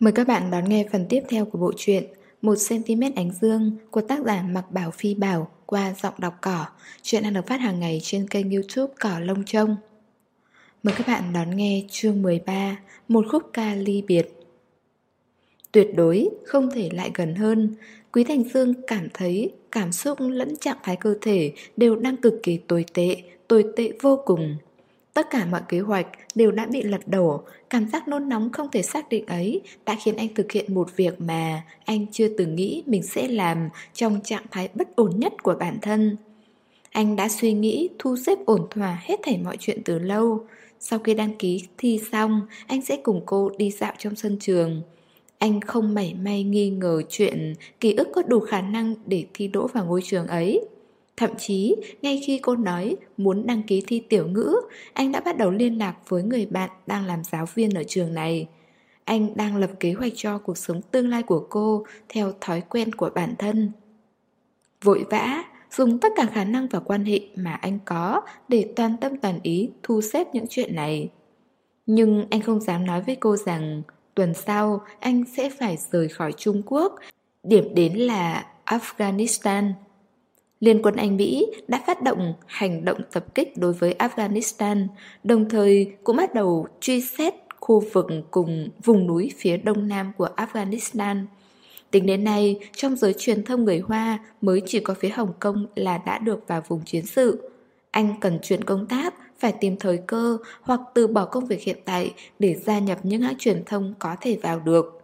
Mời các bạn đón nghe phần tiếp theo của bộ truyện 1cm ánh dương của tác giả Mặc Bảo Phi Bảo qua giọng đọc cỏ. Chuyện đang được phát hàng ngày trên kênh youtube Cỏ Lông Trông. Mời các bạn đón nghe chương 13 Một khúc ca ly biệt. Tuyệt đối không thể lại gần hơn. Quý Thành Dương cảm thấy cảm xúc lẫn trạng thái cơ thể đều đang cực kỳ tồi tệ, tồi tệ vô cùng. Tất cả mọi kế hoạch đều đã bị lật đổ, cảm giác nôn nóng không thể xác định ấy đã khiến anh thực hiện một việc mà anh chưa từng nghĩ mình sẽ làm trong trạng thái bất ổn nhất của bản thân. Anh đã suy nghĩ thu xếp ổn thỏa hết thảy mọi chuyện từ lâu. Sau khi đăng ký thi xong, anh sẽ cùng cô đi dạo trong sân trường. Anh không mảy may nghi ngờ chuyện ký ức có đủ khả năng để thi đỗ vào ngôi trường ấy. Thậm chí, ngay khi cô nói muốn đăng ký thi tiểu ngữ, anh đã bắt đầu liên lạc với người bạn đang làm giáo viên ở trường này. Anh đang lập kế hoạch cho cuộc sống tương lai của cô theo thói quen của bản thân. Vội vã, dùng tất cả khả năng và quan hệ mà anh có để toàn tâm toàn ý thu xếp những chuyện này. Nhưng anh không dám nói với cô rằng tuần sau anh sẽ phải rời khỏi Trung Quốc, điểm đến là Afghanistan. Liên quân Anh Mỹ đã phát động hành động tập kích đối với Afghanistan, đồng thời cũng bắt đầu truy xét khu vực cùng vùng núi phía đông nam của Afghanistan. Tính đến nay, trong giới truyền thông người Hoa mới chỉ có phía Hồng Kông là đã được vào vùng chiến sự. Anh cần chuyển công tác, phải tìm thời cơ hoặc từ bỏ công việc hiện tại để gia nhập những hãng truyền thông có thể vào được.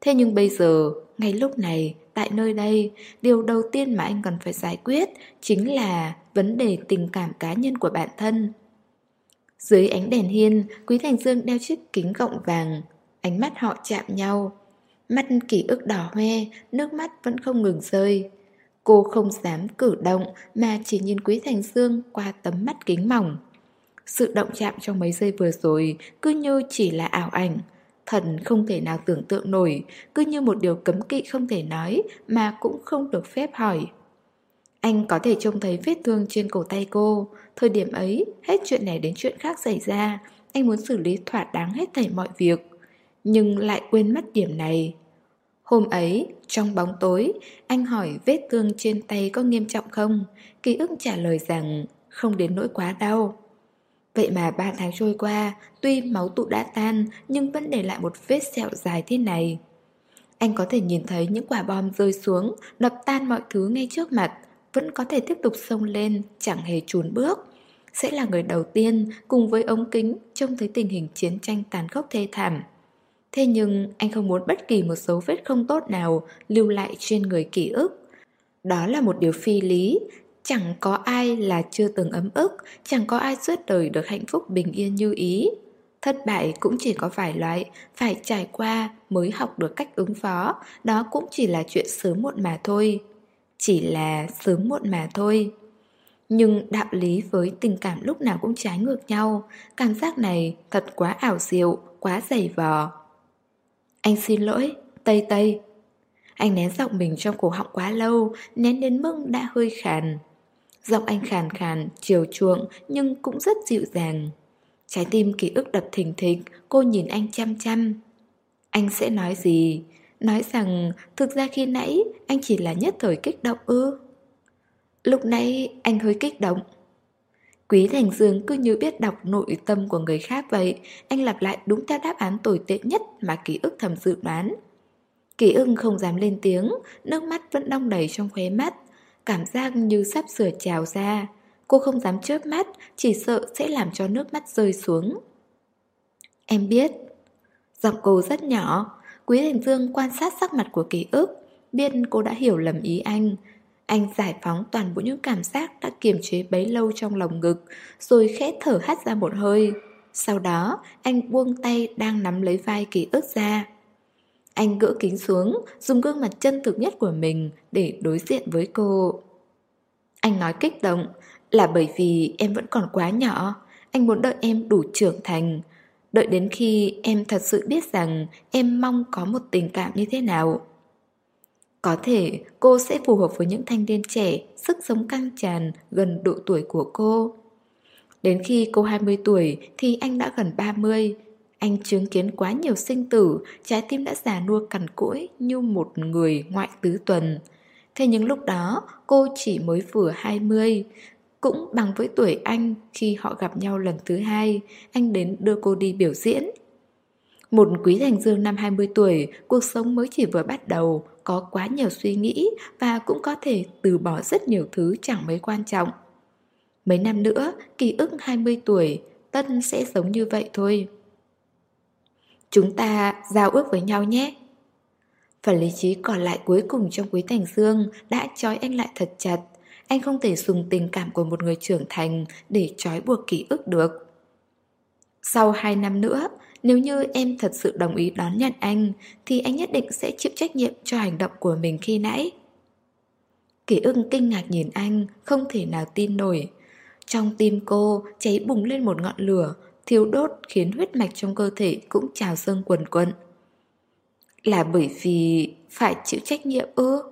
Thế nhưng bây giờ, ngay lúc này, tại nơi đây, điều đầu tiên mà anh cần phải giải quyết chính là vấn đề tình cảm cá nhân của bản thân. Dưới ánh đèn hiên, Quý Thành Dương đeo chiếc kính gọng vàng, ánh mắt họ chạm nhau. Mắt kỷ ức đỏ hoe, nước mắt vẫn không ngừng rơi. Cô không dám cử động mà chỉ nhìn Quý Thành Dương qua tấm mắt kính mỏng. Sự động chạm trong mấy giây vừa rồi cứ như chỉ là ảo ảnh, Thần không thể nào tưởng tượng nổi, cứ như một điều cấm kỵ không thể nói mà cũng không được phép hỏi. Anh có thể trông thấy vết thương trên cổ tay cô, thời điểm ấy hết chuyện này đến chuyện khác xảy ra, anh muốn xử lý thỏa đáng hết thảy mọi việc, nhưng lại quên mất điểm này. Hôm ấy, trong bóng tối, anh hỏi vết thương trên tay có nghiêm trọng không? Ký ức trả lời rằng không đến nỗi quá đau. Vậy mà ba tháng trôi qua, tuy máu tụ đã tan nhưng vẫn để lại một vết sẹo dài thế này. Anh có thể nhìn thấy những quả bom rơi xuống, đập tan mọi thứ ngay trước mặt, vẫn có thể tiếp tục xông lên, chẳng hề trốn bước. Sẽ là người đầu tiên cùng với ống kính trông thấy tình hình chiến tranh tàn khốc thê thảm. Thế nhưng anh không muốn bất kỳ một dấu vết không tốt nào lưu lại trên người ký ức. Đó là một điều phi lý, Chẳng có ai là chưa từng ấm ức, chẳng có ai suốt đời được hạnh phúc bình yên như ý. Thất bại cũng chỉ có vài loại, phải trải qua mới học được cách ứng phó, đó cũng chỉ là chuyện sớm muộn mà thôi. Chỉ là sớm muộn mà thôi. Nhưng đạo lý với tình cảm lúc nào cũng trái ngược nhau, cảm giác này thật quá ảo diệu, quá dày vò. Anh xin lỗi, Tây Tây. Anh nén giọng mình trong cổ họng quá lâu, nén đến mức đã hơi khàn. Giọng anh khàn khàn, chiều chuộng nhưng cũng rất dịu dàng. Trái tim ký ức đập thình thịch, cô nhìn anh chăm chăm. Anh sẽ nói gì? Nói rằng thực ra khi nãy anh chỉ là nhất thời kích động ư? Lúc nãy anh hơi kích động. Quý Thành Dương cứ như biết đọc nội tâm của người khác vậy, anh lặp lại đúng theo đáp án tồi tệ nhất mà ký ức thầm dự đoán. Ký ưng không dám lên tiếng, nước mắt vẫn đong đầy trong khóe mắt, cảm giác như sắp sửa trào ra. Cô không dám chớp mắt, chỉ sợ sẽ làm cho nước mắt rơi xuống. Em biết. Giọng cô rất nhỏ, Quý Thành Dương quan sát sắc mặt của ký ức, biết cô đã hiểu lầm ý anh. Anh giải phóng toàn bộ những cảm giác đã kiềm chế bấy lâu trong lòng ngực, rồi khẽ thở hắt ra một hơi. Sau đó, anh buông tay đang nắm lấy vai ký ức ra. Anh gỡ kính xuống, dùng gương mặt chân thực nhất của mình để đối diện với cô. Anh nói kích động là bởi vì em vẫn còn quá nhỏ, anh muốn đợi em đủ trưởng thành. Đợi đến khi em thật sự biết rằng em mong có một tình cảm như thế nào. Có thể cô sẽ phù hợp với những thanh niên trẻ, sức sống căng tràn gần độ tuổi của cô. Đến khi cô 20 tuổi thì anh đã gần 30. Anh chứng kiến quá nhiều sinh tử, trái tim đã già nua cằn cỗi như một người ngoại tứ tuần. Thế nhưng lúc đó cô chỉ mới vừa 20, cũng bằng với tuổi anh khi họ gặp nhau lần thứ hai, anh đến đưa cô đi biểu diễn. Một quý thành dương năm 20 tuổi, cuộc sống mới chỉ vừa bắt đầu, có quá nhiều suy nghĩ và cũng có thể từ bỏ rất nhiều thứ chẳng mấy quan trọng. Mấy năm nữa, ký ức 20 tuổi, Tân sẽ giống như vậy thôi. Chúng ta giao ước với nhau nhé. Phần lý trí còn lại cuối cùng trong Quý Thành Dương đã trói anh lại thật chặt. Anh không thể dùng tình cảm của một người trưởng thành để trói buộc ký ức được. Sau 2 năm nữa, nếu như em thật sự đồng ý đón nhận anh, thì anh nhất định sẽ chịu trách nhiệm cho hành động của mình khi nãy. Kỷ ưng kinh ngạc nhìn anh, không thể nào tin nổi. Trong tim cô cháy bùng lên một ngọn lửa, thiếu đốt khiến huyết mạch trong cơ thể cũng trào dâng quần quận. Là bởi vì phải chịu trách nhiệm ư?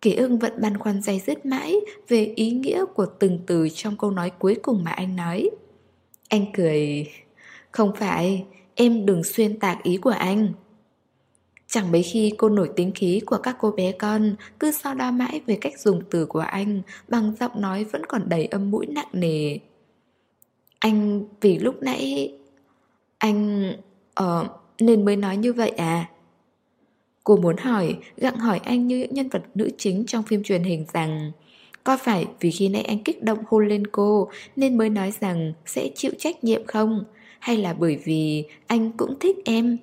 Kỷ ưng vẫn băn khoăn dây dứt mãi về ý nghĩa của từng từ trong câu nói cuối cùng mà anh nói. Anh cười... Không phải, em đừng xuyên tạc ý của anh. Chẳng mấy khi cô nổi tính khí của các cô bé con Cứ so đo mãi về cách dùng từ của anh Bằng giọng nói vẫn còn đầy âm mũi nặng nề anh vì lúc nãy Anh... Ờ... nên mới nói như vậy à? Cô muốn hỏi, gặng hỏi anh như những nhân vật nữ chính trong phim truyền hình rằng Có phải vì khi nãy anh kích động hôn lên cô Nên mới nói rằng sẽ chịu trách nhiệm không? Hay là bởi vì anh cũng thích em?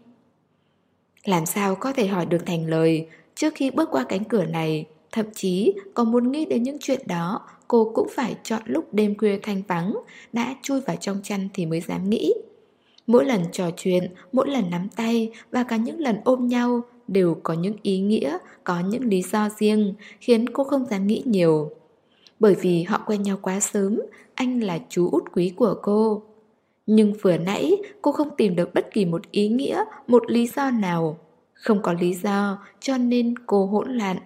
Làm sao có thể hỏi được thành lời Trước khi bước qua cánh cửa này Thậm chí còn muốn nghĩ đến những chuyện đó Cô cũng phải chọn lúc đêm khuya thanh vắng Đã chui vào trong chăn thì mới dám nghĩ Mỗi lần trò chuyện, mỗi lần nắm tay Và cả những lần ôm nhau Đều có những ý nghĩa, có những lý do riêng Khiến cô không dám nghĩ nhiều Bởi vì họ quen nhau quá sớm Anh là chú út quý của cô nhưng vừa nãy cô không tìm được bất kỳ một ý nghĩa, một lý do nào. Không có lý do cho nên cô hỗn loạn.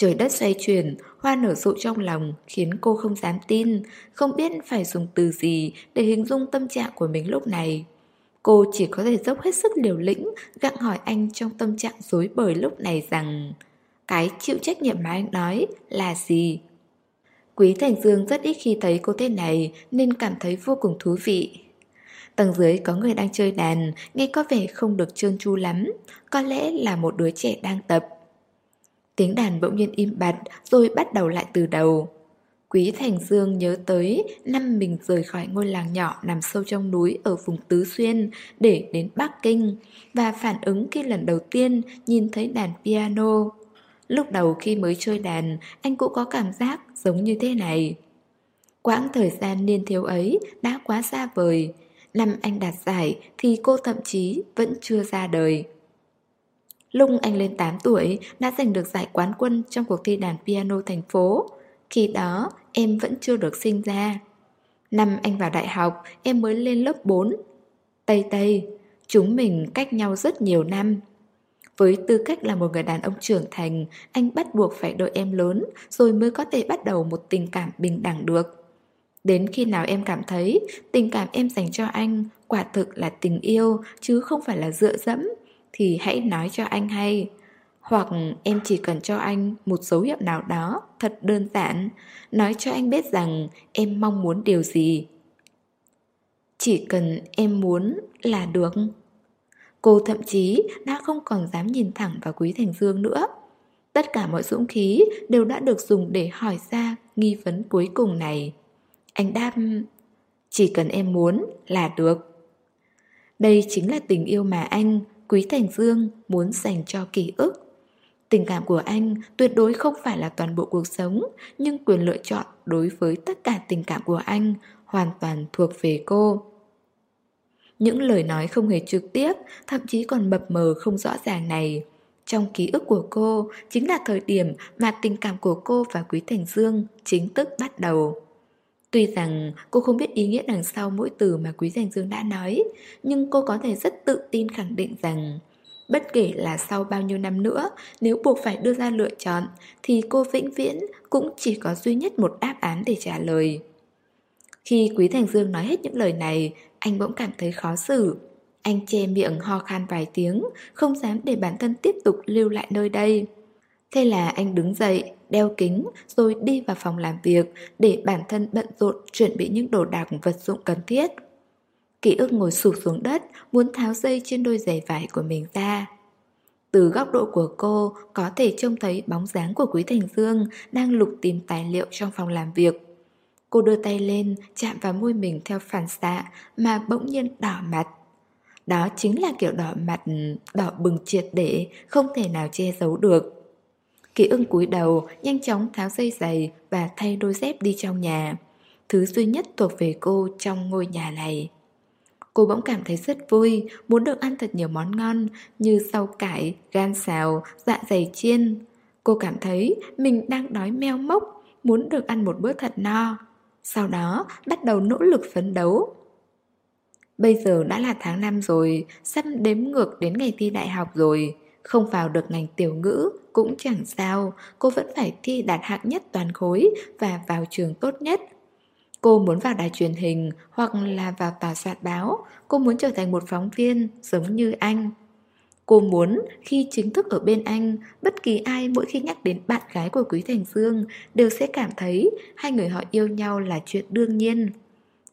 Trời đất xoay chuyển, hoa nở rộ trong lòng khiến cô không dám tin, không biết phải dùng từ gì để hình dung tâm trạng của mình lúc này. Cô chỉ có thể dốc hết sức liều lĩnh, gặng hỏi anh trong tâm trạng rối bời lúc này rằng Cái chịu trách nhiệm mà anh nói là gì? Quý Thành Dương rất ít khi thấy cô thế này nên cảm thấy vô cùng thú vị. Tầng dưới có người đang chơi đàn, nghe có vẻ không được trơn tru lắm, có lẽ là một đứa trẻ đang tập. Tiếng đàn bỗng nhiên im bặt rồi bắt đầu lại từ đầu. Quý Thành Dương nhớ tới năm mình rời khỏi ngôi làng nhỏ nằm sâu trong núi ở vùng Tứ Xuyên để đến Bắc Kinh và phản ứng khi lần đầu tiên nhìn thấy đàn piano. Lúc đầu khi mới chơi đàn, anh cũng có cảm giác giống như thế này. Quãng thời gian niên thiếu ấy đã quá xa vời. Năm anh đạt giải thì cô thậm chí vẫn chưa ra đời. Lúc anh lên 8 tuổi đã giành được giải quán quân trong cuộc thi đàn piano thành phố. Khi đó em vẫn chưa được sinh ra. Năm anh vào đại học em mới lên lớp 4. Tây Tây, chúng mình cách nhau rất nhiều năm. Với tư cách là một người đàn ông trưởng thành, anh bắt buộc phải đợi em lớn rồi mới có thể bắt đầu một tình cảm bình đẳng được. Đến khi nào em cảm thấy tình cảm em dành cho anh quả thực là tình yêu chứ không phải là dựa dẫm thì hãy nói cho anh hay. Hoặc em chỉ cần cho anh một dấu hiệu nào đó thật đơn giản, nói cho anh biết rằng em mong muốn điều gì. Chỉ cần em muốn là được. Cô thậm chí đã không còn dám nhìn thẳng vào Quý Thành Dương nữa. Tất cả mọi dũng khí đều đã được dùng để hỏi ra nghi vấn cuối cùng này. Anh đáp, chỉ cần em muốn là được. Đây chính là tình yêu mà anh, Quý Thành Dương, muốn dành cho ký ức. Tình cảm của anh tuyệt đối không phải là toàn bộ cuộc sống, nhưng quyền lựa chọn đối với tất cả tình cảm của anh hoàn toàn thuộc về cô. Những lời nói không hề trực tiếp, thậm chí còn mập mờ không rõ ràng này. Trong ký ức của cô chính là thời điểm mà tình cảm của cô và Quý Thành Dương chính thức bắt đầu. Tuy rằng cô không biết ý nghĩa đằng sau mỗi từ mà Quý Thành Dương đã nói, nhưng cô có thể rất tự tin khẳng định rằng bất kể là sau bao nhiêu năm nữa, nếu buộc phải đưa ra lựa chọn, thì cô vĩnh viễn cũng chỉ có duy nhất một đáp án để trả lời. Khi Quý Thành Dương nói hết những lời này, anh bỗng cảm thấy khó xử. Anh che miệng ho khan vài tiếng, không dám để bản thân tiếp tục lưu lại nơi đây. Thế là anh đứng dậy, đeo kính rồi đi vào phòng làm việc để bản thân bận rộn chuẩn bị những đồ đạc vật dụng cần thiết. Ký ức ngồi sụp xuống đất, muốn tháo dây trên đôi giày vải của mình ra. Từ góc độ của cô có thể trông thấy bóng dáng của Quý Thành Dương đang lục tìm tài liệu trong phòng làm việc. Cô đưa tay lên, chạm vào môi mình theo phản xạ mà bỗng nhiên đỏ mặt. Đó chính là kiểu đỏ mặt đỏ bừng triệt để, không thể nào che giấu được kỳ ưng cúi đầu, nhanh chóng tháo dây giày và thay đôi dép đi trong nhà. Thứ duy nhất thuộc về cô trong ngôi nhà này. Cô bỗng cảm thấy rất vui, muốn được ăn thật nhiều món ngon như rau cải, gan xào, dạ dày chiên. Cô cảm thấy mình đang đói meo mốc, muốn được ăn một bữa thật no. Sau đó bắt đầu nỗ lực phấn đấu. Bây giờ đã là tháng 5 rồi, sắp đếm ngược đến ngày thi đại học rồi. Không vào được ngành tiểu ngữ cũng chẳng sao, cô vẫn phải thi đạt hạng nhất toàn khối và vào trường tốt nhất. Cô muốn vào đài truyền hình hoặc là vào tòa soạn báo, cô muốn trở thành một phóng viên giống như anh. Cô muốn khi chính thức ở bên anh, bất kỳ ai mỗi khi nhắc đến bạn gái của Quý Thành Dương đều sẽ cảm thấy hai người họ yêu nhau là chuyện đương nhiên.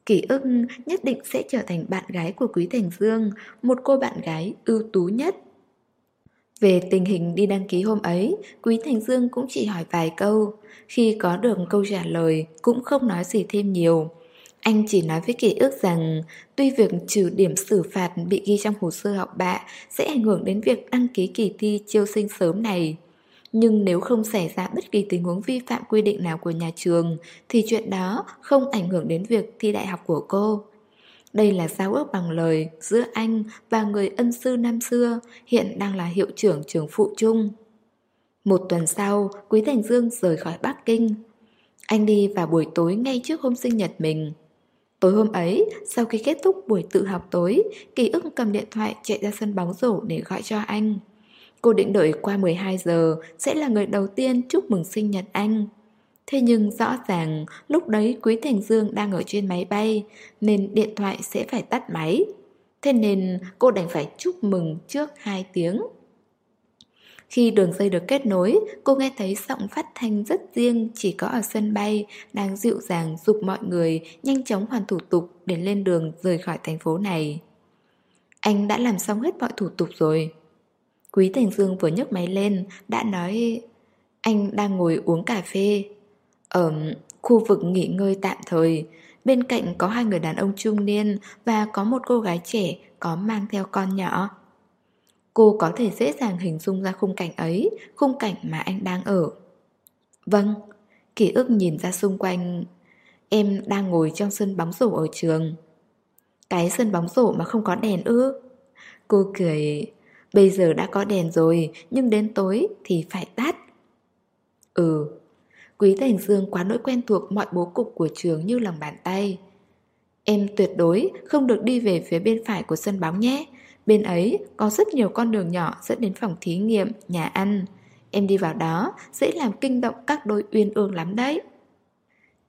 Kỷ ức nhất định sẽ trở thành bạn gái của Quý Thành Dương, một cô bạn gái ưu tú nhất. Về tình hình đi đăng ký hôm ấy, Quý Thành Dương cũng chỉ hỏi vài câu. Khi có được câu trả lời, cũng không nói gì thêm nhiều. Anh chỉ nói với ký ức rằng tuy việc trừ điểm xử phạt bị ghi trong hồ sơ học bạ sẽ ảnh hưởng đến việc đăng ký kỳ thi chiêu sinh sớm này. Nhưng nếu không xảy ra bất kỳ tình huống vi phạm quy định nào của nhà trường thì chuyện đó không ảnh hưởng đến việc thi đại học của cô. Đây là giao ước bằng lời giữa anh và người ân sư năm xưa, hiện đang là hiệu trưởng trường phụ trung. Một tuần sau, Quý Thành Dương rời khỏi Bắc Kinh. Anh đi vào buổi tối ngay trước hôm sinh nhật mình. Tối hôm ấy, sau khi kết thúc buổi tự học tối, Kỳ ức cầm điện thoại chạy ra sân bóng rổ để gọi cho anh. Cô định đợi qua 12 giờ sẽ là người đầu tiên chúc mừng sinh nhật anh. Thế nhưng rõ ràng lúc đấy Quý Thành Dương đang ở trên máy bay nên điện thoại sẽ phải tắt máy. Thế nên cô đành phải chúc mừng trước 2 tiếng. Khi đường dây được kết nối, cô nghe thấy giọng phát thanh rất riêng chỉ có ở sân bay đang dịu dàng dục mọi người nhanh chóng hoàn thủ tục để lên đường rời khỏi thành phố này. Anh đã làm xong hết mọi thủ tục rồi. Quý Thành Dương vừa nhấc máy lên đã nói anh đang ngồi uống cà phê. Ở khu vực nghỉ ngơi tạm thời, bên cạnh có hai người đàn ông trung niên và có một cô gái trẻ có mang theo con nhỏ. Cô có thể dễ dàng hình dung ra khung cảnh ấy, khung cảnh mà anh đang ở. Vâng, ký ức nhìn ra xung quanh. Em đang ngồi trong sân bóng rổ ở trường. Cái sân bóng rổ mà không có đèn ư? Cô cười, bây giờ đã có đèn rồi, nhưng đến tối thì phải tắt. Ừ, Quý Thành Dương quá nỗi quen thuộc mọi bố cục của trường như lòng bàn tay. Em tuyệt đối không được đi về phía bên phải của sân bóng nhé. Bên ấy có rất nhiều con đường nhỏ dẫn đến phòng thí nghiệm, nhà ăn. Em đi vào đó dễ làm kinh động các đôi uyên ương lắm đấy.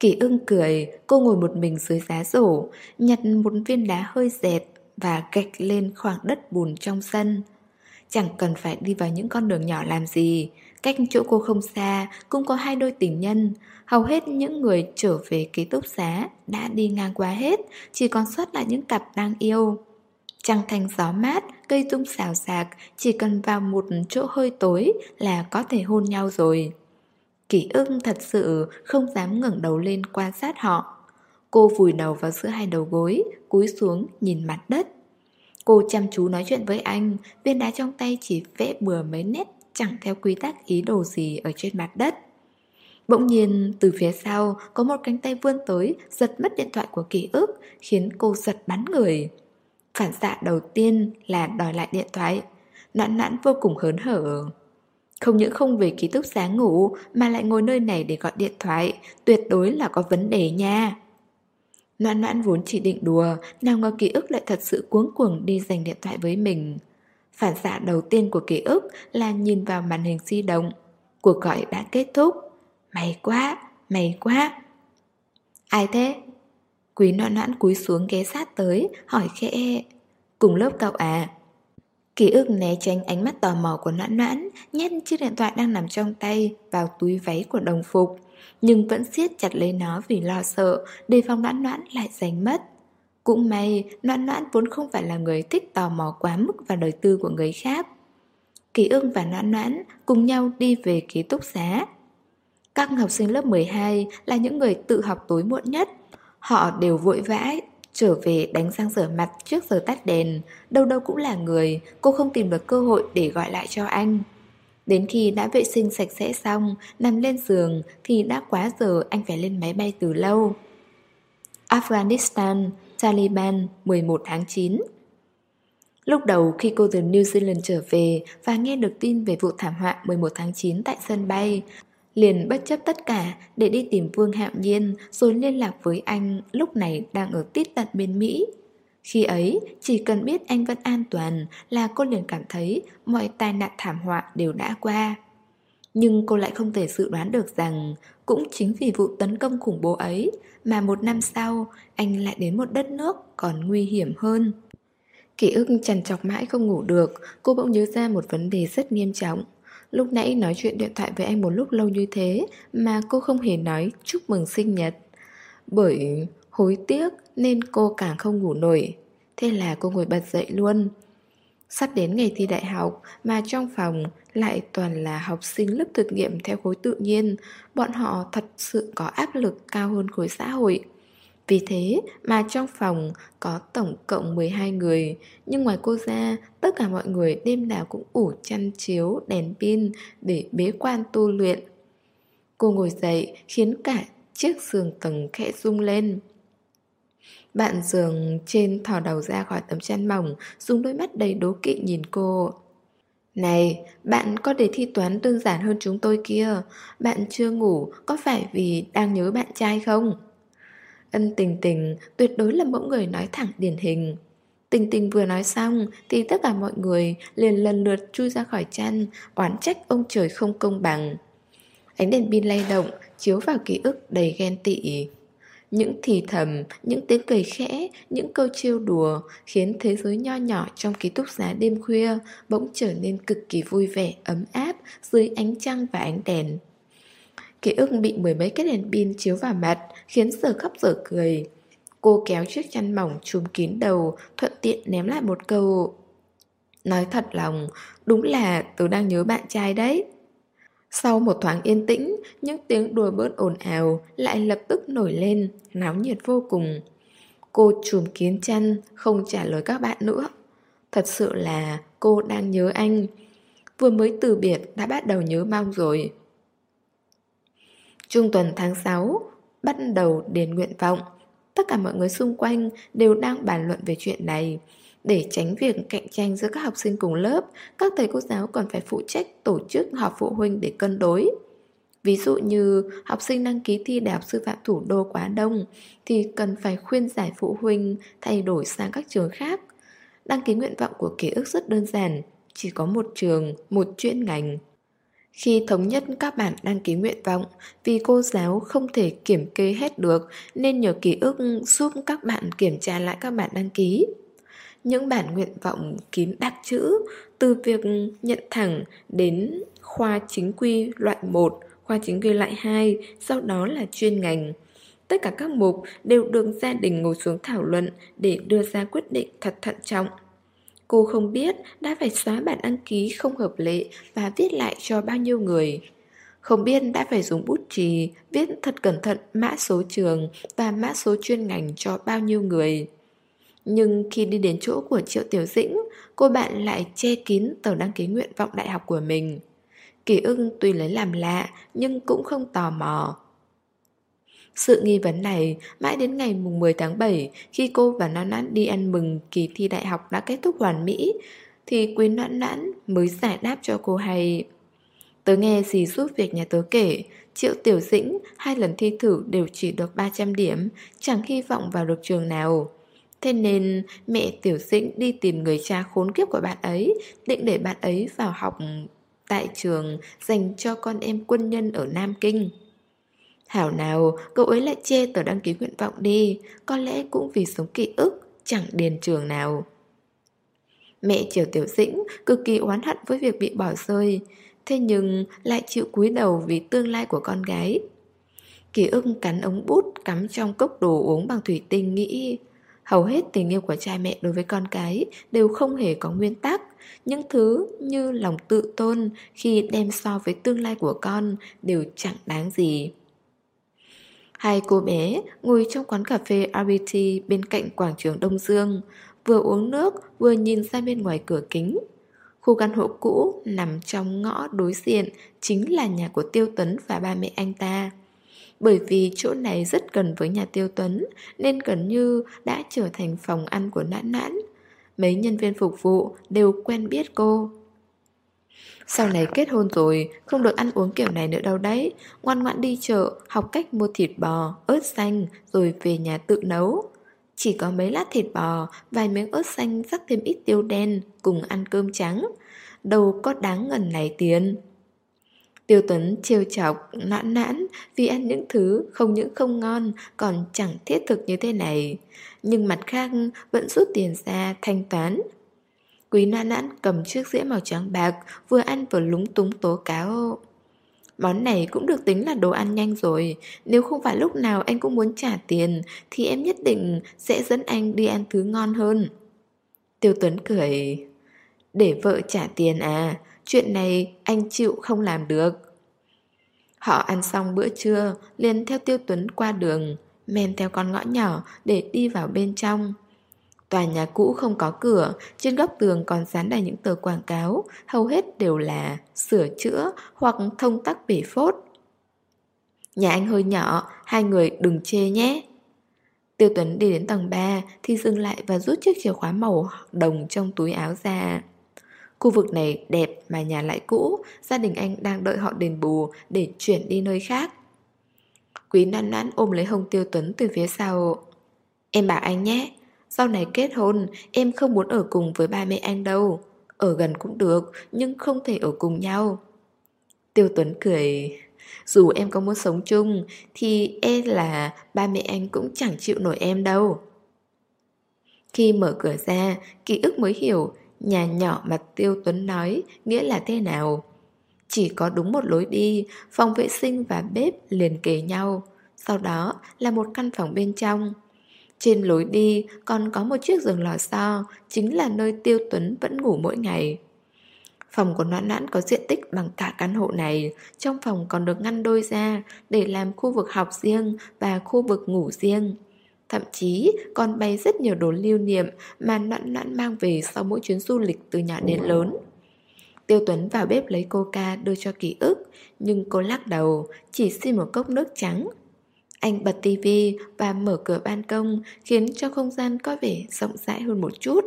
Kỳ ưng cười, cô ngồi một mình dưới giá rổ, nhặt một viên đá hơi dẹt và gạch lên khoảng đất bùn trong sân. Chẳng cần phải đi vào những con đường nhỏ làm gì, Cách chỗ cô không xa cũng có hai đôi tình nhân. Hầu hết những người trở về ký túc xá đã đi ngang qua hết Chỉ còn sót lại những cặp đang yêu. Trăng thanh gió mát, cây tung xào xạc Chỉ cần vào một chỗ hơi tối là có thể hôn nhau rồi. Kỷ ưng thật sự không dám ngẩng đầu lên quan sát họ. Cô vùi đầu vào giữa hai đầu gối, cúi xuống nhìn mặt đất. Cô chăm chú nói chuyện với anh, viên đá trong tay chỉ vẽ bừa mấy nét chẳng theo quy tắc ý đồ gì ở trên mặt đất. Bỗng nhiên, từ phía sau có một cánh tay vươn tới, giật mất điện thoại của ký ức, khiến cô giật bắn người. Phản xạ đầu tiên là đòi lại điện thoại. Noãn noãn vô cùng hớn hở. Không những không về ký túc xá ngủ mà lại ngồi nơi này để gọi điện thoại, tuyệt đối là có vấn đề nha. Noãn noãn vốn chỉ định đùa, nào ngờ ký ức lại thật sự cuống cuồng đi giành điện thoại với mình. Phản xạ đầu tiên của ký ức là nhìn vào màn hình di động. Cuộc gọi đã kết thúc. May quá, may quá. Ai thế? Quý noãn noãn cúi xuống ghé sát tới, hỏi khẽ Cùng lớp cậu à? Ký ức né tránh ánh mắt tò mò của noãn noãn, nhét chiếc điện thoại đang nằm trong tay vào túi váy của đồng phục. Nhưng vẫn siết chặt lấy nó vì lo sợ, đề phòng noãn noãn lại giành mất. Cũng may, noãn noãn vốn không phải là người thích tò mò quá mức vào đời tư của người khác. kỳ ưng và noãn noãn cùng nhau đi về ký túc xá. Các học sinh lớp 12 là những người tự học tối muộn nhất. Họ đều vội vã trở về đánh răng rửa mặt trước giờ tắt đèn. Đâu đâu cũng là người, cô không tìm được cơ hội để gọi lại cho anh. Đến khi đã vệ sinh sạch sẽ xong, nằm lên giường thì đã quá giờ anh phải lên máy bay từ lâu. Afghanistan, Taliban, 11 tháng 9 Lúc đầu khi cô từ New Zealand trở về và nghe được tin về vụ thảm họa 11 tháng 9 tại sân bay, liền bất chấp tất cả để đi tìm Vương Hạo Nhiên rồi liên lạc với anh lúc này đang ở tít tận bên Mỹ. Khi ấy, chỉ cần biết anh vẫn an toàn là cô liền cảm thấy mọi tai nạn thảm họa đều đã qua. Nhưng cô lại không thể dự đoán được rằng cũng chính vì vụ tấn công khủng bố ấy mà một năm sau anh lại đến một đất nước còn nguy hiểm hơn. Ký ức trằn trọc mãi không ngủ được, cô bỗng nhớ ra một vấn đề rất nghiêm trọng. Lúc nãy nói chuyện điện thoại với anh một lúc lâu như thế mà cô không hề nói chúc mừng sinh nhật. Bởi hối tiếc nên cô càng không ngủ nổi. Thế là cô ngồi bật dậy luôn. Sắp đến ngày thi đại học mà trong phòng lại toàn là học sinh lớp thực nghiệm theo khối tự nhiên, bọn họ thật sự có áp lực cao hơn khối xã hội. Vì thế mà trong phòng có tổng cộng 12 người, nhưng ngoài cô ra, tất cả mọi người đêm nào cũng ủ chăn chiếu, đèn pin để bế quan tu luyện. Cô ngồi dậy khiến cả chiếc giường tầng khẽ rung lên. Bạn giường trên thò đầu ra khỏi tấm chăn mỏng, dùng đôi mắt đầy đố kỵ nhìn cô. Này, bạn có đề thi toán đơn giản hơn chúng tôi kia, bạn chưa ngủ có phải vì đang nhớ bạn trai không? Ân tình tình tuyệt đối là mẫu người nói thẳng điển hình. Tình tình vừa nói xong thì tất cả mọi người liền lần lượt chui ra khỏi chăn, oán trách ông trời không công bằng. Ánh đèn pin lay động, chiếu vào ký ức đầy ghen tị. Những thì thầm, những tiếng cười khẽ, những câu trêu đùa khiến thế giới nho nhỏ trong ký túc xá đêm khuya bỗng trở nên cực kỳ vui vẻ, ấm áp dưới ánh trăng và ánh đèn. Ký ức bị mười mấy cái đèn pin chiếu vào mặt Khiến giờ khóc giờ cười. Cô kéo chiếc chăn mỏng trùm kín đầu Thuận tiện ném lại một câu. Nói thật lòng Đúng là tớ đang nhớ bạn trai đấy. Sau một thoáng yên tĩnh, Những tiếng đùa bớt ồn ào Lại lập tức nổi lên, Náo nhiệt vô cùng. Cô chùm kiến chăn, Không trả lời các bạn nữa. Thật sự là cô đang nhớ anh. Vừa mới từ biệt đã bắt đầu nhớ mong rồi. Trung tuần tháng 6 Bắt đầu điền nguyện vọng. Tất cả mọi người xung quanh đều đang bàn luận về chuyện này. Để tránh việc cạnh tranh giữa các học sinh cùng lớp Các thầy cô giáo còn phải phụ trách tổ chức họp phụ huynh để cân đối. Ví dụ như học sinh đăng ký thi Đại học Sư phạm Thủ đô quá đông Thì cần phải khuyên giải phụ huynh thay đổi sang các trường khác. Đăng ký nguyện vọng của ký ức rất đơn giản Chỉ có một trường, một chuyên ngành. Khi thống nhất các bạn đăng ký nguyện vọng, vì cô giáo không thể kiểm kê hết được nên nhờ ký ức giúp các bạn kiểm tra lại các bạn đăng ký. Những bản nguyện vọng kín đặc chữ từ việc nhận thẳng đến khoa chính quy loại 1, khoa chính quy loại 2, sau đó là chuyên ngành. Tất cả các mục đều được gia đình ngồi xuống thảo luận để đưa ra quyết định thật thận trọng. Cô không biết đã phải xóa bản đăng ký không hợp lệ và viết lại cho bao nhiêu người. Không biết đã phải dùng bút chì, viết thật cẩn thận mã số trường và mã số chuyên ngành cho bao nhiêu người. Nhưng khi đi đến chỗ của Triệu Tiểu Dĩnh, cô bạn lại che kín tờ đăng ký nguyện vọng đại học của mình. Kỳ ưng tuy lấy làm lạ nhưng cũng không tò mò. Sự nghi vấn này mãi đến ngày mùng 10 tháng 7 khi cô và Noãn Noãn đi ăn mừng kỳ thi đại học đã kết thúc hoàn mỹ thì Quý Noãn Noãn mới giải đáp cho cô hay. Tớ nghe gì giúp việc nhà tớ kể Triệu Tiểu Dĩnh hai lần thi thử đều chỉ được 300 điểm Chẳng hy vọng vào được trường nào Thế nên mẹ Tiểu Dĩnh đi tìm người cha khốn kiếp của bạn ấy Định để bạn ấy vào học tại trường dành cho con em quân nhân ở Nam Kinh Thảo nào, cậu ấy lại chê tờ đăng ký nguyện vọng đi, có lẽ cũng vì sống ký ức, chẳng điền trường nào. Mẹ Triều Tiểu Dĩnh cực kỳ oán hận với việc bị bỏ rơi, thế nhưng lại chịu cúi đầu vì tương lai của con gái. Ký ức cắn ống bút cắm trong cốc đồ uống bằng thủy tinh nghĩ Hầu hết tình yêu của cha mẹ đối với con cái đều không hề có nguyên tắc. Những thứ như lòng tự tôn khi đem so với tương lai của con đều chẳng đáng gì. Hai cô bé ngồi trong quán cà phê RBT bên cạnh quảng trường Đông Dương, Vừa uống nước, vừa nhìn ra bên ngoài cửa kính. Khu căn hộ cũ nằm trong ngõ đối diện chính là nhà của Tiêu Tuấn và ba mẹ anh ta bởi vì chỗ này rất gần với nhà Tiêu Tuấn Nên gần như đã trở thành phòng ăn của nãn nãn. Mấy nhân viên phục vụ đều quen biết cô. Sau này kết hôn rồi Không được ăn uống kiểu này nữa đâu đấy. Ngoan ngoãn đi chợ Học cách mua thịt bò, ớt xanh Rồi về nhà tự nấu. Chỉ có mấy lát thịt bò Vài miếng ớt xanh rắc thêm ít tiêu đen Cùng ăn cơm trắng. Đâu có đáng ngần này tiền. Tiêu Tuấn trêu chọc, nãn nãn vì ăn những thứ không những không ngon còn chẳng thiết thực như thế này. Nhưng mặt khác vẫn rút tiền ra thanh toán. Quý nãn nãn cầm chiếc dĩa màu trắng bạc vừa ăn vừa lúng túng tố cáo. Món này cũng được tính là đồ ăn nhanh rồi Nếu không phải lúc nào anh cũng muốn trả tiền Thì em nhất định sẽ dẫn anh đi ăn thứ ngon hơn Tiêu Tuấn cười Để vợ trả tiền à Chuyện này anh chịu không làm được. Họ ăn xong bữa trưa, liền theo Tiêu Tuấn qua đường, Men theo con ngõ nhỏ để đi vào bên trong. Tòa nhà cũ không có cửa, Trên góc tường còn dán đầy những tờ quảng cáo, Hầu hết đều là sửa chữa hoặc thông tắc bể phốt. Nhà anh hơi nhỏ, Hai người đừng chê nhé. Tiêu Tuấn đi đến tầng 3 Thì dừng lại và rút chiếc chìa khóa màu đồng trong túi áo ra. Khu vực này đẹp mà nhà lại cũ, gia đình anh đang đợi họ đền bù để chuyển đi nơi khác. Quý năn nãn ôm lấy hông tiêu tuấn từ phía sau. Em bảo anh nhé, sau này kết hôn em không muốn ở cùng với ba mẹ anh đâu. Ở gần cũng được, nhưng không thể ở cùng nhau. Tiêu Tuấn cười Dù em có muốn sống chung Thì e là ba mẹ anh cũng chẳng chịu nổi em đâu Khi mở cửa ra Ký ức mới hiểu Nhà nhỏ mà Tiêu Tuấn nói nghĩa là thế nào? Chỉ có đúng một lối đi, phòng vệ sinh và bếp liền kề nhau. Sau đó là một căn phòng bên trong. Trên lối đi còn có một chiếc giường lò xo, chính là nơi Tiêu Tuấn vẫn ngủ mỗi ngày. Phòng của noãn nãn có diện tích bằng cả căn hộ này, trong phòng còn được ngăn đôi ra để làm khu vực học riêng và khu vực ngủ riêng. Thậm chí còn bày rất nhiều đồ lưu niệm mà nặn nặn mang về sau mỗi chuyến du lịch từ nhỏ đến lớn. Tiêu Tuấn vào bếp lấy coca đưa cho ký ức, nhưng cô lắc đầu, chỉ xin một cốc nước trắng. Anh bật tivi và mở cửa ban công khiến cho không gian có vẻ rộng rãi hơn một chút.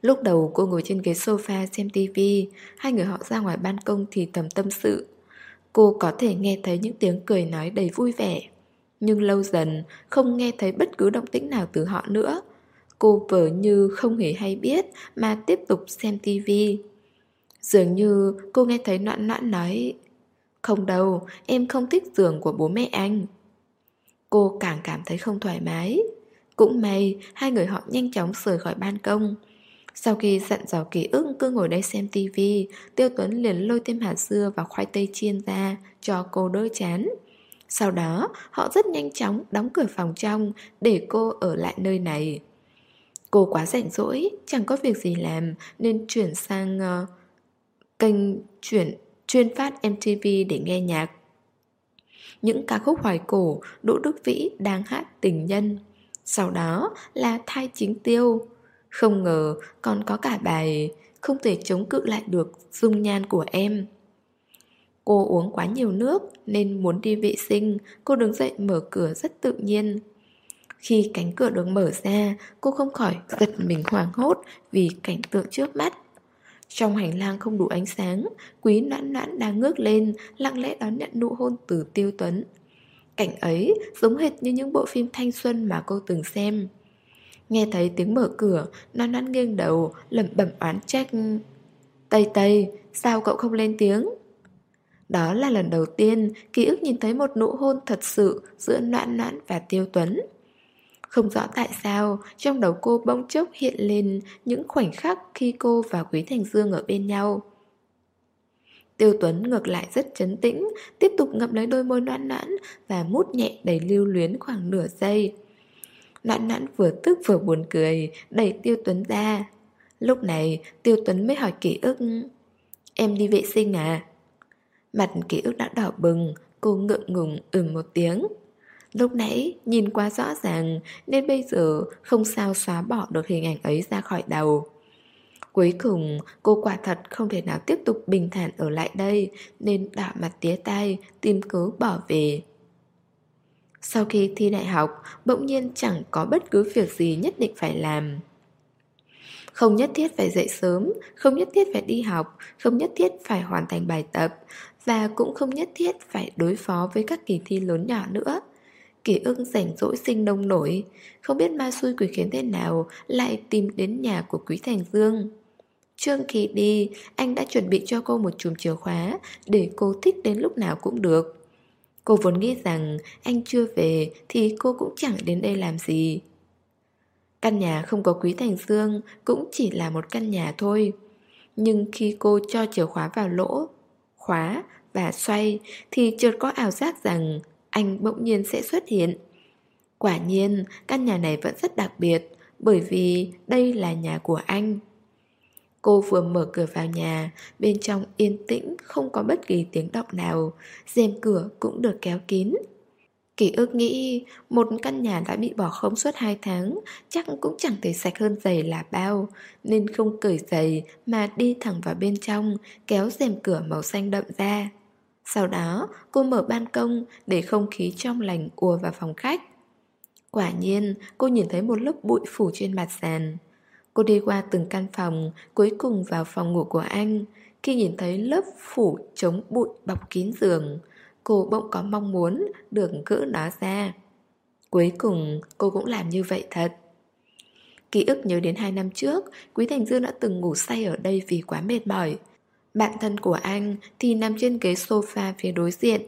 Lúc đầu cô ngồi trên ghế sofa xem tivi, hai người họ ra ngoài ban công thì thầm tâm sự. Cô có thể nghe thấy những tiếng cười nói đầy vui vẻ. Nhưng lâu dần không nghe thấy bất cứ động tĩnh nào từ họ nữa. Cô vờ như không hề hay biết mà tiếp tục xem tivi Dường như cô nghe thấy noãn noãn nói Không đâu, em không thích giường của bố mẹ anh. Cô càng cảm thấy không thoải mái. Cũng may, hai người họ nhanh chóng rời khỏi ban công. Sau khi dặn dò ký ức cứ ngồi đây xem tivi Tiêu Tuấn liền lôi thêm hạt dưa và khoai tây chiên ra Cho cô đỡ chán sau đó, họ rất nhanh chóng đóng cửa phòng trong để cô ở lại nơi này. Cô quá rảnh rỗi, chẳng có việc gì làm nên chuyển sang uh, kênh chuyển chuyên phát MTV để nghe nhạc. Những ca khúc hoài cổ, Đỗ Đức Vĩ đang hát tình nhân. Sau đó là thai chính tiêu. Không ngờ còn có cả bài không thể chống cự lại được dung nhan của em. Cô uống quá nhiều nước nên muốn đi vệ sinh, cô đứng dậy mở cửa rất tự nhiên. Khi cánh cửa được mở ra, cô không khỏi giật mình hoảng hốt vì cảnh tượng trước mắt. Trong hành lang không đủ ánh sáng, quý noãn noãn đang ngước lên, lặng lẽ đón nhận nụ hôn từ tiêu tuấn. Cảnh ấy giống hệt như những bộ phim thanh xuân mà cô từng xem. Nghe thấy tiếng mở cửa, noãn noãn nghiêng đầu, lẩm bẩm oán trách. Tây Tây, sao cậu không lên tiếng? Đó là lần đầu tiên ký ức nhìn thấy một nụ hôn thật sự giữa Noãn Noãn và Tiêu Tuấn. Không rõ tại sao, trong đầu cô bỗng chốc hiện lên những khoảnh khắc khi cô và Quý Thành Dương ở bên nhau. Tiêu Tuấn ngược lại rất chấn tĩnh, tiếp tục ngậm lấy đôi môi noãn noãn và mút nhẹ đầy lưu luyến khoảng nửa giây. Noãn noãn vừa tức vừa buồn cười, đẩy Tiêu Tuấn ra. Lúc này, Tiêu Tuấn mới hỏi ký ức. Em đi vệ sinh à? Mặt ký ức đã đỏ bừng, cô ngượng ngùng ừm một tiếng. Lúc nãy nhìn quá rõ ràng nên bây giờ không sao xóa bỏ được hình ảnh ấy ra khỏi đầu. Cuối cùng, cô quả thật không thể nào tiếp tục bình thản ở lại đây nên đỏ mặt tía tay, tìm cớ bỏ về. Sau khi thi đại học, bỗng nhiên chẳng có bất cứ việc gì nhất định phải làm. Không nhất thiết phải dậy sớm, không nhất thiết phải đi học, không nhất thiết phải hoàn thành bài tập và cũng không nhất thiết phải đối phó với các kỳ thi lớn nhỏ nữa. Kỷ ưng rảnh rỗi sinh nông nổi, không biết ma xui quỷ khiến thế nào lại tìm đến nhà của Quý Thành Dương. Trương Kỳ đi, anh đã chuẩn bị cho cô một chùm chìa khóa để cô thích đến lúc nào cũng được. Cô vốn nghĩ rằng anh chưa về thì cô cũng chẳng đến đây làm gì. Căn nhà không có Quý Thành Dương cũng chỉ là một căn nhà thôi. Nhưng khi cô cho chìa khóa vào lỗ, khóa và xoay thì chợt có ảo giác rằng anh bỗng nhiên sẽ xuất hiện. Quả nhiên, căn nhà này vẫn rất đặc biệt bởi vì đây là nhà của anh. Cô vừa mở cửa vào nhà, bên trong yên tĩnh, không có bất kỳ tiếng động nào, rèm cửa cũng được kéo kín. Kỷ ước nghĩ một căn nhà đã bị bỏ không suốt 2 tháng chắc cũng chẳng thể sạch hơn giày là bao nên không cởi giày mà đi thẳng vào bên trong kéo rèm cửa màu xanh đậm ra. Sau đó cô mở ban công để không khí trong lành ùa vào phòng khách. Quả nhiên cô nhìn thấy một lớp bụi phủ trên mặt sàn. Cô đi qua từng căn phòng, cuối cùng vào phòng ngủ của anh. Khi nhìn thấy lớp phủ chống bụi bọc kín giường, cô bỗng có mong muốn được gỡ nó ra. Cuối cùng cô cũng làm như vậy thật. Ký ức nhớ đến hai năm trước, Quý Thành Dương đã từng ngủ say ở đây vì quá mệt mỏi. Bạn thân của anh thì nằm trên ghế sofa phía đối diện.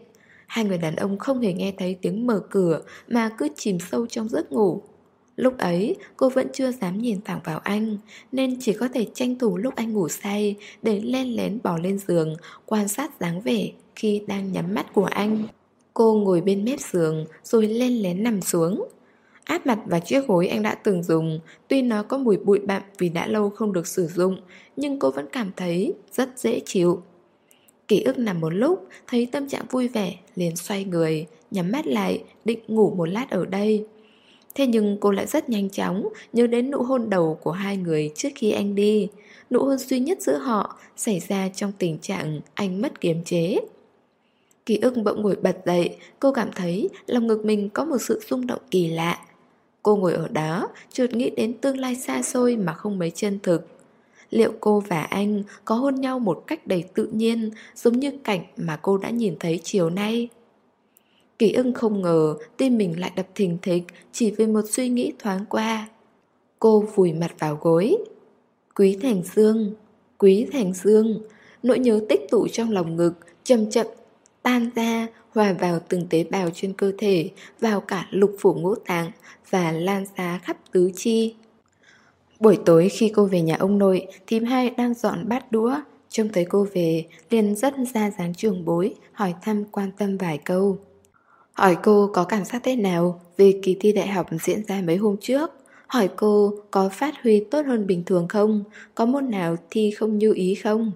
Hai người đàn ông không hề nghe thấy tiếng mở cửa mà cứ chìm sâu trong giấc ngủ. Lúc ấy, cô vẫn chưa dám nhìn thẳng vào anh, Nên chỉ có thể tranh thủ lúc anh ngủ say Để len lén bỏ lên giường, Quan sát dáng vẻ khi đang nhắm mắt của anh Cô ngồi bên mép giường Rồi len lén nằm xuống Áp mặt vào chiếc gối anh đã từng dùng Tuy nó có mùi bụi bặm vì đã lâu không được sử dụng Nhưng cô vẫn cảm thấy rất dễ chịu Ký ức nằm một lúc Thấy tâm trạng vui vẻ liền xoay người Nhắm mắt lại định ngủ một lát ở đây Thế nhưng cô lại rất nhanh chóng nhớ đến nụ hôn đầu của hai người trước khi anh đi. Nụ hôn duy nhất giữa họ xảy ra trong tình trạng anh mất kiềm chế. Ký ức bỗng ngồi bật dậy, cô cảm thấy lòng ngực mình có một sự rung động kỳ lạ. Cô ngồi ở đó, chợt nghĩ đến tương lai xa xôi mà không mấy chân thực. Liệu cô và anh có hôn nhau một cách đầy tự nhiên, giống như cảnh mà cô đã nhìn thấy chiều nay? Kỳ ưng không ngờ tim mình lại đập thình thịch chỉ vì một suy nghĩ thoáng qua. Cô vùi mặt vào gối. Quý Thành Dương, Quý Thành Dương, nỗi nhớ tích tụ trong lòng ngực, chậm chậm, tan ra, hòa vào từng tế bào trên cơ thể, vào cả lục phủ ngũ tạng và lan ra khắp tứ chi. Buổi tối khi cô về nhà ông nội, thím hai đang dọn bát đũa, trông thấy cô về, liền rất ra dáng trường bối, hỏi thăm quan tâm vài câu. Hỏi cô có cảm giác thế nào về kỳ thi đại học diễn ra mấy hôm trước? Hỏi cô có phát huy tốt hơn bình thường không? Có môn nào thi không như ý không?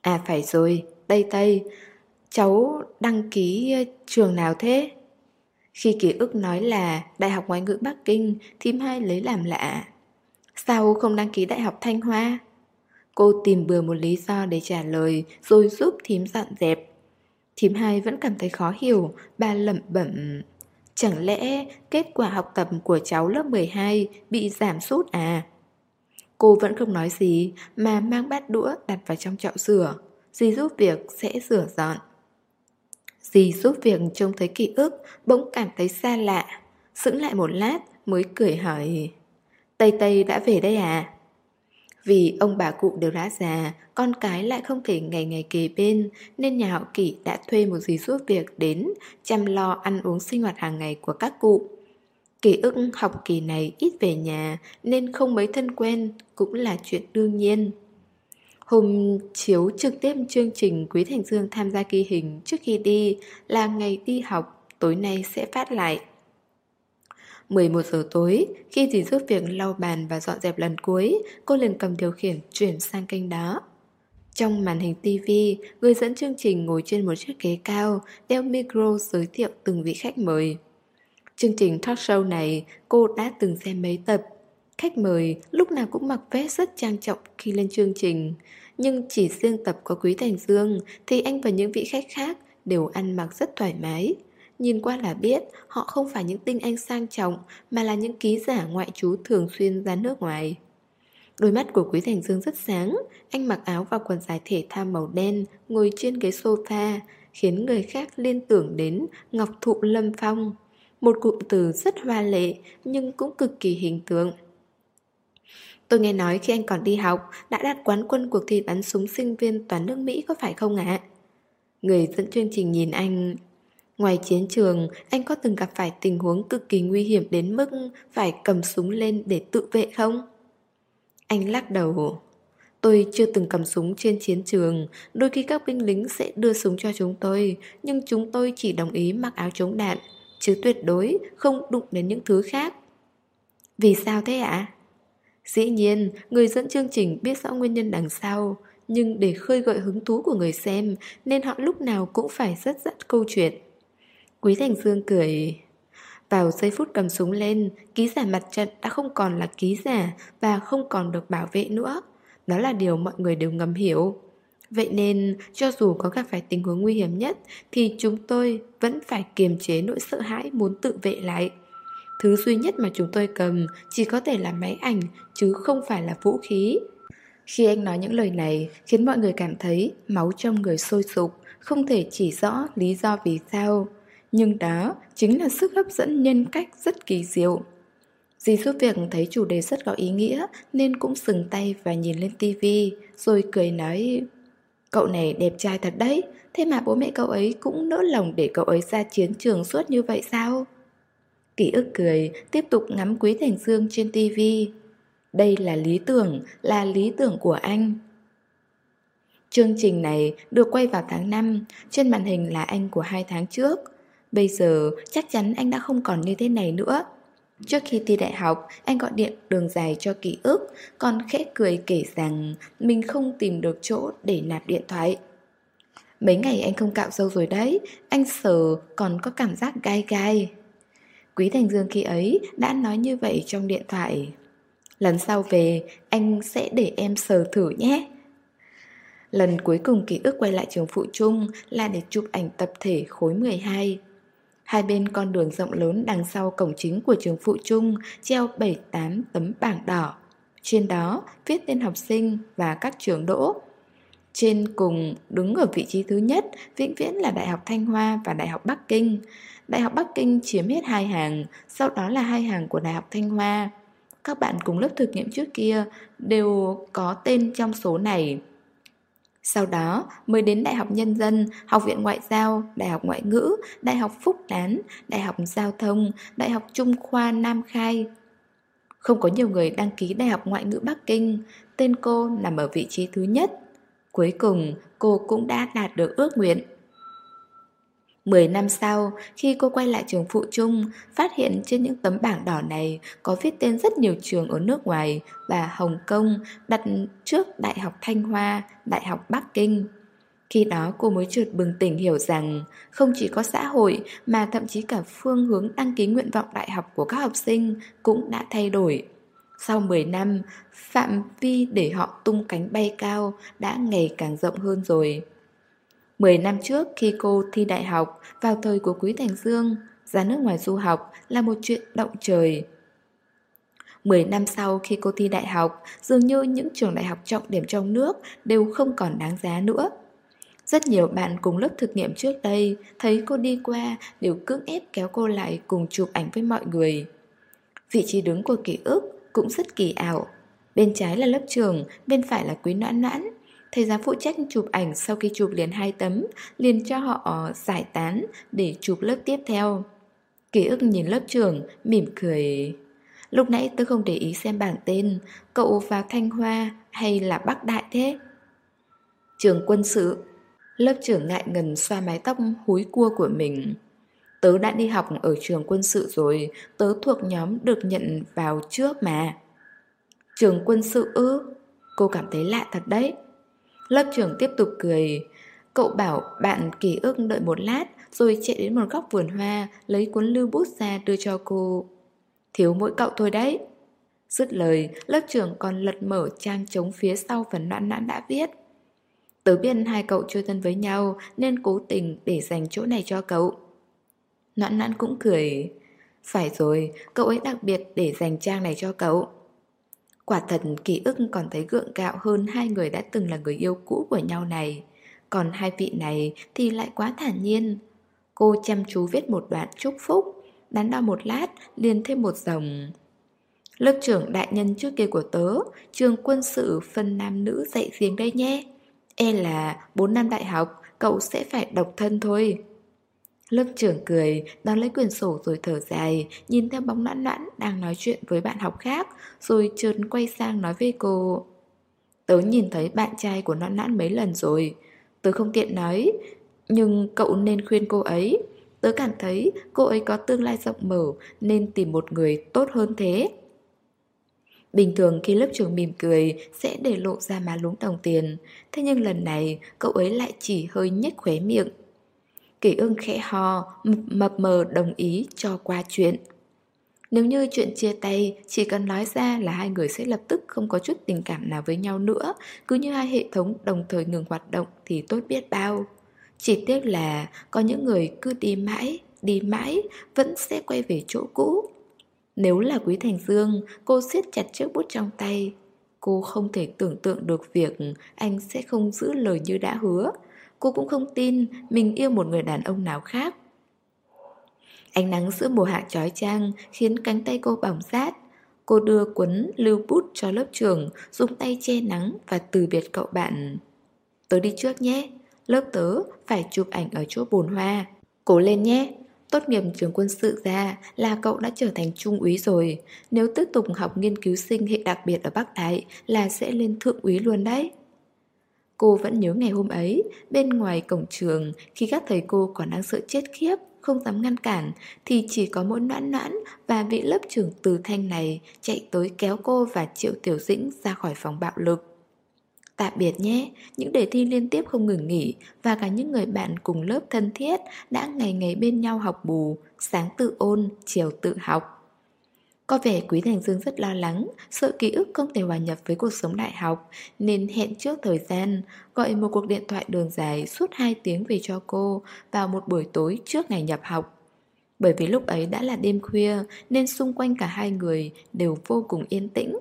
À phải rồi, Tây Tây Cháu đăng ký trường nào thế? Khi ký ức nói là Đại học Ngoại ngữ Bắc Kinh Thím hai lấy làm lạ Sao không đăng ký Đại học Thanh Hoa? Cô tìm bừa một lý do để trả lời Rồi giúp thím dọn dẹp Thím hai vẫn cảm thấy khó hiểu, bà lẩm bẩm. Chẳng lẽ kết quả học tập của cháu lớp 12 bị giảm sút à? Cô vẫn không nói gì mà mang bát đũa đặt vào trong chậu rửa. Dì giúp việc sẽ rửa dọn. Dì giúp việc trông thấy ký ức bỗng cảm thấy xa lạ. Sững lại một lát mới cười hỏi. Tây Tây đã về đây à? Vì ông bà cụ đều đã già, con cái lại không thể ngày ngày kề bên, nên nhà họ kỷ đã thuê một dì giúp việc đến chăm lo ăn uống sinh hoạt hàng ngày của các cụ. Ký ức học kỳ này ít về nhà nên không mấy thân quen, cũng là chuyện đương nhiên. Hôm chiếu trực tiếp chương trình Quý Thành Dương tham gia ghi hình trước khi đi là ngày đi học, tối nay sẽ phát lại. 11 giờ tối, khi dì giúp việc lau bàn và dọn dẹp lần cuối, cô liền cầm điều khiển chuyển sang kênh đó. Trong màn hình TV, người dẫn chương trình ngồi trên một chiếc ghế cao, đeo micro giới thiệu từng vị khách mời. Chương trình talk show này cô đã từng xem mấy tập. Khách mời lúc nào cũng mặc vest rất trang trọng khi lên chương trình. Nhưng chỉ riêng tập có Quý Thành Dương thì anh và những vị khách khác đều ăn mặc rất thoải mái. Nhìn qua là biết họ không phải những tinh anh sang trọng mà là những ký giả ngoại trú thường xuyên ra nước ngoài. Đôi mắt của Quý Thành Dương rất sáng, anh mặc áo và quần dài thể thao màu đen, ngồi trên ghế sofa, khiến người khác liên tưởng đến Ngọc Thụ Lâm Phong. Một cụm từ rất hoa lệ nhưng cũng cực kỳ hình tượng. Tôi nghe nói khi anh còn đi học đã đạt quán quân cuộc thi bắn súng sinh viên toàn nước Mỹ có phải không ạ? Người dẫn chương trình nhìn anh Ngoài chiến trường, anh có từng gặp phải tình huống cực kỳ nguy hiểm đến mức phải cầm súng lên để tự vệ không? Anh lắc đầu. Tôi chưa từng cầm súng trên chiến trường, đôi khi các binh lính sẽ đưa súng cho chúng tôi, nhưng chúng tôi chỉ đồng ý mặc áo chống đạn, chứ tuyệt đối không đụng đến những thứ khác. Vì sao thế ạ? Dĩ nhiên, người dẫn chương trình biết rõ nguyên nhân đằng sau, nhưng để khơi gợi hứng thú của người xem nên họ lúc nào cũng phải rất dắt câu chuyện. Quý Thành Dương cười Vào giây phút cầm súng lên Ký giả mặt trận đã không còn là ký giả Và không còn được bảo vệ nữa. Đó là điều mọi người đều ngầm hiểu. Vậy nên cho dù có gặp phải tình huống nguy hiểm nhất Thì chúng tôi vẫn phải kiềm chế nỗi sợ hãi muốn tự vệ lại. Thứ duy nhất mà chúng tôi cầm chỉ có thể là máy ảnh chứ không phải là vũ khí Khi anh nói những lời này khiến mọi người cảm thấy máu trong người sôi sục Không thể chỉ rõ lý do vì sao nhưng đó chính là sức hấp dẫn nhân cách rất kỳ diệu. Dì giúp việc thấy chủ đề rất có ý nghĩa nên cũng sừng tay và nhìn lên tivi rồi cười nói Cậu này đẹp trai thật đấy, thế mà bố mẹ cậu ấy cũng nỡ lòng để cậu ấy ra chiến trường suốt như vậy sao? Ký ức cười, tiếp tục ngắm Quý Thành Dương trên tivi. Đây là lý tưởng, là lý tưởng của anh. Chương trình này được quay vào tháng 5, trên màn hình là anh của hai tháng trước. Bây giờ chắc chắn anh đã không còn như thế này nữa Trước khi thi đại học, anh gọi điện đường dài cho ký ức Còn khẽ cười kể rằng mình không tìm được chỗ để nạp điện thoại Mấy ngày anh không cạo râu rồi đấy Anh sờ còn có cảm giác gai gai Quý Thành Dương khi ấy đã nói như vậy trong điện thoại Lần sau về, anh sẽ để em sờ thử nhé Lần cuối cùng ký ức quay lại trường phụ trung là để chụp ảnh tập thể khối 12 Hai bên con đường rộng lớn đằng sau cổng chính của trường phụ trung treo 7-8 tấm bảng đỏ. Trên đó viết tên học sinh và các trường đỗ. Trên cùng đứng ở vị trí thứ nhất vĩnh viễn là Đại học Thanh Hoa và Đại học Bắc Kinh. Đại học Bắc Kinh chiếm hết hai hàng, sau đó là hai hàng của Đại học Thanh Hoa. Các bạn cùng lớp thực nghiệm trước kia đều có tên trong số này. Sau đó mới đến Đại học Nhân dân, Học viện Ngoại giao, Đại học Ngoại ngữ, Đại học Phúc Đán, Đại học Giao thông, Đại học Trung khoa Nam Khai. Không có nhiều người đăng ký Đại học Ngoại ngữ Bắc Kinh, tên cô nằm ở vị trí thứ nhất. Cuối cùng, cô cũng đã đạt được ước nguyện. 10 năm sau, khi cô quay lại trường phụ trung, phát hiện trên những tấm bảng đỏ này có viết tên rất nhiều trường ở nước ngoài và Hồng Kông đặt trước Đại học Thanh Hoa, Đại học Bắc Kinh. Khi đó cô mới trượt bừng tỉnh hiểu rằng không chỉ có xã hội mà thậm chí cả phương hướng đăng ký nguyện vọng đại học của các học sinh cũng đã thay đổi. Sau 10 năm, phạm vi để họ tung cánh bay cao đã ngày càng rộng hơn rồi. 10 năm trước khi cô thi đại học vào thời của Quý Thành Dương, ra nước ngoài du học là một chuyện động trời. 10 năm sau khi cô thi đại học, dường như những trường đại học trọng điểm trong nước đều không còn đáng giá nữa. Rất nhiều bạn cùng lớp thực nghiệm trước đây thấy cô đi qua đều cưỡng ép kéo cô lại cùng chụp ảnh với mọi người. Vị trí đứng của ký ức cũng rất kỳ ảo. Bên trái là lớp trường, bên phải là quý noãn noãn. Thầy giáo phụ trách chụp ảnh sau khi chụp liền hai tấm liền cho họ ờ, giải tán để chụp lớp tiếp theo. Ký ức nhìn lớp trường, mỉm cười. Lúc nãy tôi không để ý xem bảng tên Cậu vào Thanh Hoa hay là Bắc Đại thế? Trường quân sự. Lớp trưởng ngại ngần xoa mái tóc húi cua của mình. Tớ đã đi học ở trường quân sự rồi Tớ thuộc nhóm được nhận vào trước mà. Trường quân sự ư? Cô cảm thấy lạ thật đấy. Lớp trưởng tiếp tục cười. Cậu bảo bạn ký ức đợi một lát Rồi chạy đến một góc vườn hoa Lấy cuốn lưu bút ra đưa cho cô. Thiếu mỗi cậu thôi đấy. Dứt lời, lớp trưởng còn lật mở trang trống phía sau phần noãn noãn đã viết. Tớ biết hai cậu chơi thân với nhau Nên cố tình để dành chỗ này cho cậu. Noãn noãn cũng cười. Phải rồi, cậu ấy đặc biệt để dành trang này cho cậu. Quả thật ký ức còn thấy gượng gạo hơn hai người đã từng là người yêu cũ của nhau này. Còn hai vị này thì lại quá thản nhiên. Cô chăm chú viết một đoạn chúc phúc Đắn đo một lát liền thêm một dòng. Lớp trưởng đại nhân trước kia của tớ Trường quân sự phân nam nữ dạy riêng đây nhé. E là 4 năm đại học Cậu sẽ phải độc thân thôi. Lớp trưởng cười, đón lấy quyển sổ rồi thở dài, nhìn theo bóng noãn noãn đang nói chuyện với bạn học khác, rồi chợt quay sang nói với cô. Tớ nhìn thấy bạn trai của noãn noãn mấy lần rồi, tớ không tiện nói, nhưng cậu nên khuyên cô ấy. Tớ cảm thấy cô ấy có tương lai rộng mở nên tìm một người tốt hơn thế. Bình thường khi lớp trưởng mỉm cười sẽ để lộ ra má lúng đồng tiền, thế nhưng lần này cậu ấy lại chỉ hơi nhếch khóe miệng kỳ ưng khẽ hò mập mờ đồng ý cho qua chuyện. Nếu như chuyện chia tay, chỉ cần nói ra là hai người sẽ lập tức không có chút tình cảm nào với nhau nữa, cứ như hai hệ thống đồng thời ngừng hoạt động thì tốt biết bao. Chỉ tiếc là có những người cứ đi mãi, đi mãi, vẫn sẽ quay về chỗ cũ. Nếu là Quý Thành Dương, cô siết chặt chiếc bút trong tay. Cô không thể tưởng tượng được việc anh sẽ không giữ lời như đã hứa, Cô cũng không tin mình yêu một người đàn ông nào khác. Ánh nắng giữa mùa hạ trói trang khiến cánh tay cô bỏng rát. Cô đưa cuốn lưu bút cho lớp trường Dùng tay che nắng và từ biệt cậu bạn. Tớ đi trước nhé, Lớp tớ phải chụp ảnh ở chỗ bồn hoa. Cố lên nhé, Tốt nghiệp trường quân sự ra là cậu đã trở thành trung úy rồi. Nếu tiếp tục học nghiên cứu sinh hệ đặc biệt ở Bắc Thái là sẽ lên thượng úy luôn đấy. Cô vẫn nhớ ngày hôm ấy, bên ngoài cổng trường, khi các thầy cô còn đang sợ chết khiếp, không dám ngăn cản, thì chỉ có mỗi noãn noãn và vị lớp trưởng từ thanh này chạy tới kéo cô và Triệu Tiểu Dĩnh ra khỏi phòng bạo lực. Tạm biệt nhé, những đề thi liên tiếp không ngừng nghỉ và cả những người bạn cùng lớp thân thiết đã ngày ngày bên nhau học bù, sáng tự ôn, chiều tự học. Có vẻ Quý Thành Dương rất lo lắng, sợ ký ức không thể hòa nhập với cuộc sống đại học, nên hẹn trước thời gian, gọi một cuộc điện thoại đường dài suốt 2 tiếng về cho cô vào một buổi tối trước ngày nhập học. Bởi vì lúc ấy đã là đêm khuya nên xung quanh cả hai người đều vô cùng yên tĩnh.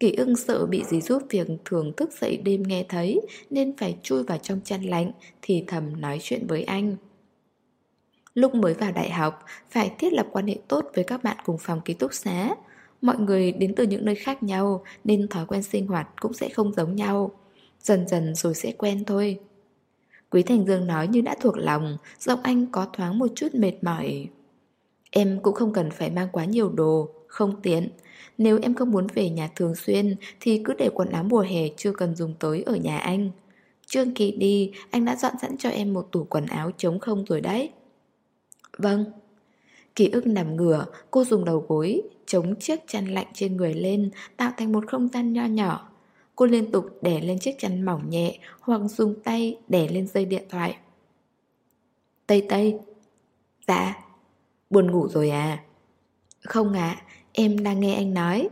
Kỳ ưng sợ bị dì giúp việc thường thức dậy đêm nghe thấy nên phải chui vào trong chăn lạnh thì thầm nói chuyện với anh. Lúc mới vào đại học, phải thiết lập quan hệ tốt với các bạn cùng phòng ký túc xá. Mọi người đến từ những nơi khác nhau nên thói quen sinh hoạt cũng sẽ không giống nhau. Dần dần rồi sẽ quen thôi. Quý Thành Dương nói như đã thuộc lòng, giọng anh có thoáng một chút mệt mỏi. Em cũng không cần phải mang quá nhiều đồ, không tiện. Nếu em không muốn về nhà thường xuyên thì cứ để quần áo mùa hè chưa cần dùng tới ở nhà anh. Trương Kỳ đi, anh đã dọn sẵn cho em một tủ quần áo trống không rồi đấy. Vâng. Ký ức nằm ngửa, cô dùng đầu gối, chống chiếc chăn lạnh trên người lên, tạo thành một không gian nho nhỏ. Cô liên tục đè lên chiếc chăn mỏng nhẹ hoặc dùng tay đè lên dây điện thoại. Tây Tây. Dạ. Buồn ngủ rồi à? Không ạ, em đang nghe anh nói.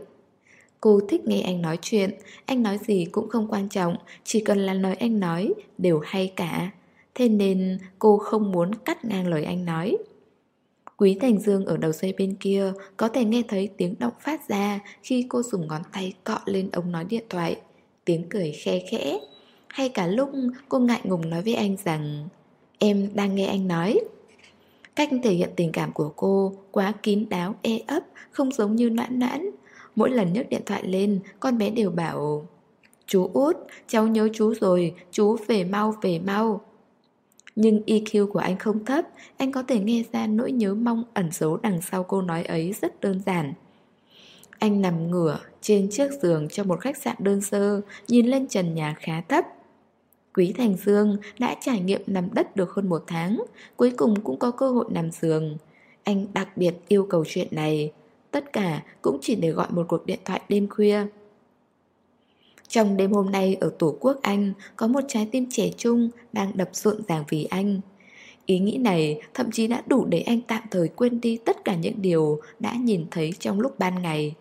Cô thích nghe anh nói chuyện, anh nói gì cũng không quan trọng, chỉ cần là lời anh nói đều hay cả. Thế nên cô không muốn cắt ngang lời anh nói. Quý Thành Dương ở đầu dây bên kia có thể nghe thấy tiếng động phát ra khi cô dùng ngón tay cọ lên ống nói điện thoại. Tiếng cười khe khẽ. Hay cả lúc cô ngại ngùng nói với anh rằng Em đang nghe anh nói. Cách thể hiện tình cảm của cô quá kín đáo e ấp, không giống như noãn noãn. mỗi lần nhấc điện thoại lên, con bé đều bảo Chú út, cháu nhớ chú rồi, chú về mau về mau. Nhưng EQ của anh không thấp, anh có thể nghe ra nỗi nhớ mong ẩn giấu đằng sau câu nói ấy rất đơn giản. Anh nằm ngửa trên chiếc giường trong một khách sạn đơn sơ, nhìn lên trần nhà khá thấp. Quý Thành Dương đã trải nghiệm nằm đất được hơn một tháng, cuối cùng cũng có cơ hội nằm giường. Anh đặc biệt yêu cầu chuyện này, tất cả cũng chỉ để gọi một cuộc điện thoại đêm khuya. Trong đêm hôm nay ở Tổ quốc Anh có một trái tim trẻ trung đang đập rộn ràng vì anh. Ý nghĩ này thậm chí đã đủ để anh tạm thời quên đi tất cả những điều đã nhìn thấy trong lúc ban ngày.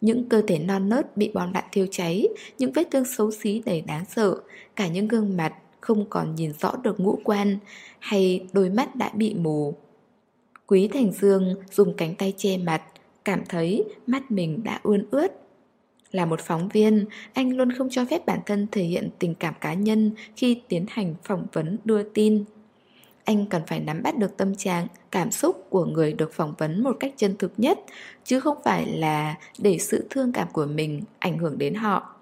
Những cơ thể non nớt bị bom đạn thiêu cháy, những vết thương xấu xí đầy đáng sợ, cả những gương mặt không còn nhìn rõ được ngũ quan hay đôi mắt đã bị mù. Quý Thành Dương dùng cánh tay che mặt, cảm thấy mắt mình đã ươn ướt. Là một phóng viên, anh luôn không cho phép bản thân thể hiện tình cảm cá nhân khi tiến hành phỏng vấn đưa tin. Anh cần phải nắm bắt được tâm trạng, cảm xúc của người được phỏng vấn một cách chân thực nhất, chứ không phải là để sự thương cảm của mình ảnh hưởng đến họ.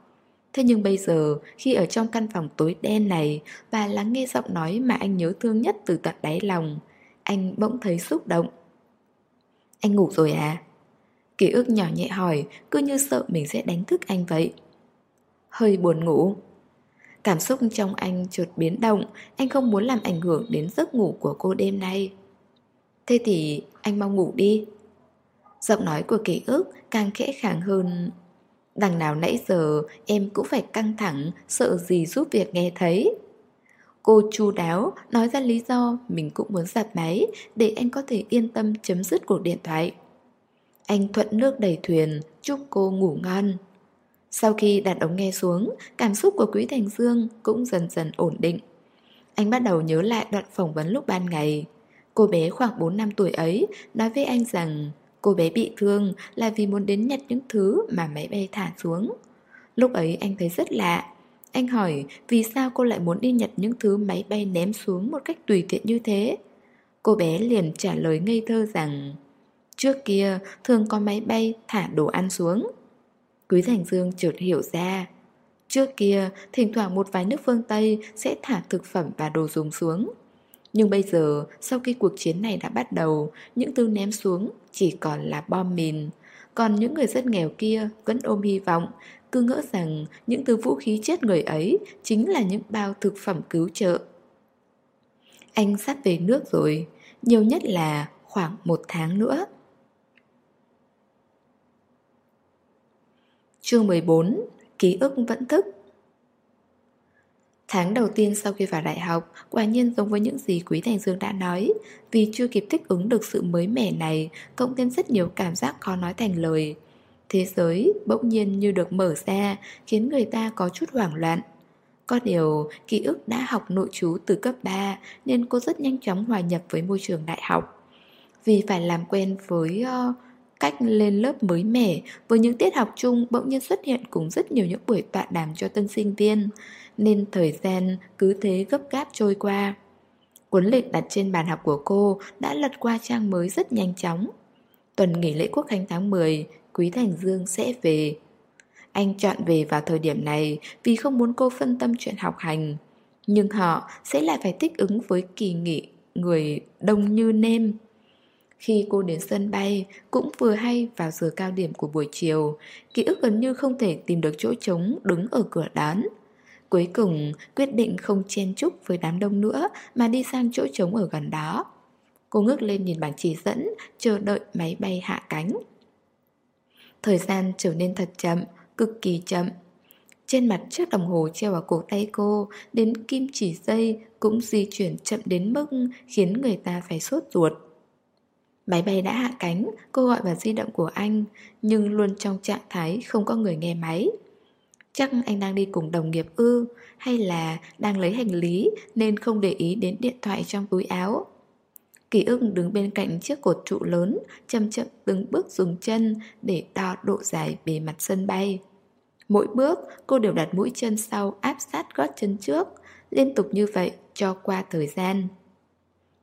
Thế nhưng bây giờ, khi ở trong căn phòng tối đen này và lắng nghe giọng nói mà anh nhớ thương nhất từ tận đáy lòng, anh bỗng thấy xúc động. Anh ngủ rồi à? Ký ức nhỏ nhẹ hỏi, cứ như sợ mình sẽ đánh thức anh vậy. Hơi buồn ngủ. Cảm xúc trong anh chợt biến động, anh không muốn làm ảnh hưởng đến giấc ngủ của cô đêm nay. Thế thì anh mau ngủ đi. Giọng nói của ký ức càng khẽ khàng hơn. Đằng nào nãy giờ em cũng phải căng thẳng, sợ gì giúp việc nghe thấy. Cô chu đáo nói ra lý do mình cũng muốn giặt máy để anh có thể yên tâm chấm dứt cuộc điện thoại. Anh thuận nước đẩy thuyền, chúc cô ngủ ngon. Sau khi đặt ống nghe xuống, cảm xúc của Quý Thành Dương cũng dần dần ổn định. Anh bắt đầu nhớ lại đoạn phỏng vấn lúc ban ngày. Cô bé khoảng 4 năm tuổi ấy nói với anh rằng cô bé bị thương là vì muốn đến nhặt những thứ mà máy bay thả xuống. Lúc ấy anh thấy rất lạ. Anh hỏi vì sao cô lại muốn đi nhặt những thứ máy bay ném xuống một cách tùy tiện như thế. Cô bé liền trả lời ngây thơ rằng Trước kia, thường có máy bay thả đồ ăn xuống. Quý Thành Dương chợt hiểu ra. Trước kia, thỉnh thoảng một vài nước phương Tây sẽ thả thực phẩm và đồ dùng xuống. Nhưng bây giờ, sau khi cuộc chiến này đã bắt đầu, Những thứ ném xuống chỉ còn là bom mìn. Còn những người rất nghèo kia vẫn ôm hy vọng, Cứ ngỡ rằng những thứ vũ khí chết người ấy Chính là những bao thực phẩm cứu trợ. Anh sắp về nước rồi, Nhiều nhất là khoảng một tháng nữa. Chương 14 Ký ức vẫn thức Tháng đầu tiên sau khi vào đại học, quả nhiên giống với những gì Quý Thành Dương đã nói, vì chưa kịp thích ứng được sự mới mẻ này, cộng thêm rất nhiều cảm giác khó nói thành lời. Thế giới bỗng nhiên như được mở ra, khiến người ta có chút hoảng loạn. Có điều, ký ức đã học nội chú từ cấp 3 nên cô rất nhanh chóng hòa nhập với môi trường đại học. Vì phải làm quen với uh, cách lên lớp mới mẻ với những tiết học chung bỗng nhiên xuất hiện cùng rất nhiều những buổi tọa đàm cho tân sinh viên, nên thời gian cứ thế gấp gáp trôi qua. Cuốn lịch đặt trên bàn học của cô đã lật qua trang mới rất nhanh chóng. Tuần nghỉ lễ quốc khánh tháng 10, Quý Thành Dương sẽ về. Anh chọn về vào thời điểm này vì không muốn cô phân tâm chuyện học hành. Nhưng họ sẽ lại phải thích ứng với kỳ nghỉ người đông như nêm. Khi cô đến sân bay, cũng vừa hay vào giờ cao điểm của buổi chiều, ký ức gần như không thể tìm được chỗ trống đứng ở cửa đón. Cuối cùng, quyết định không chen chúc với đám đông nữa mà đi sang chỗ trống ở gần đó. Cô ngước lên nhìn bảng chỉ dẫn, chờ đợi máy bay hạ cánh. Thời gian trở nên thật chậm, cực kỳ chậm. Trên mặt chiếc đồng hồ treo vào cổ tay cô, đến kim chỉ dây cũng di chuyển chậm đến mức khiến người ta phải sốt ruột. Máy bay đã hạ cánh, cô gọi vào di động của anh, nhưng luôn trong trạng thái không có người nghe máy. Chắc anh đang đi cùng đồng nghiệp ư, hay là đang lấy hành lý nên không để ý đến điện thoại trong túi áo. Kỳ ức đứng bên cạnh chiếc cột trụ lớn, chậm chậm từng bước dùng chân để đo độ dài bề mặt sân bay. Mỗi bước, cô đều đặt mũi chân sau áp sát gót chân trước, liên tục như vậy cho qua thời gian.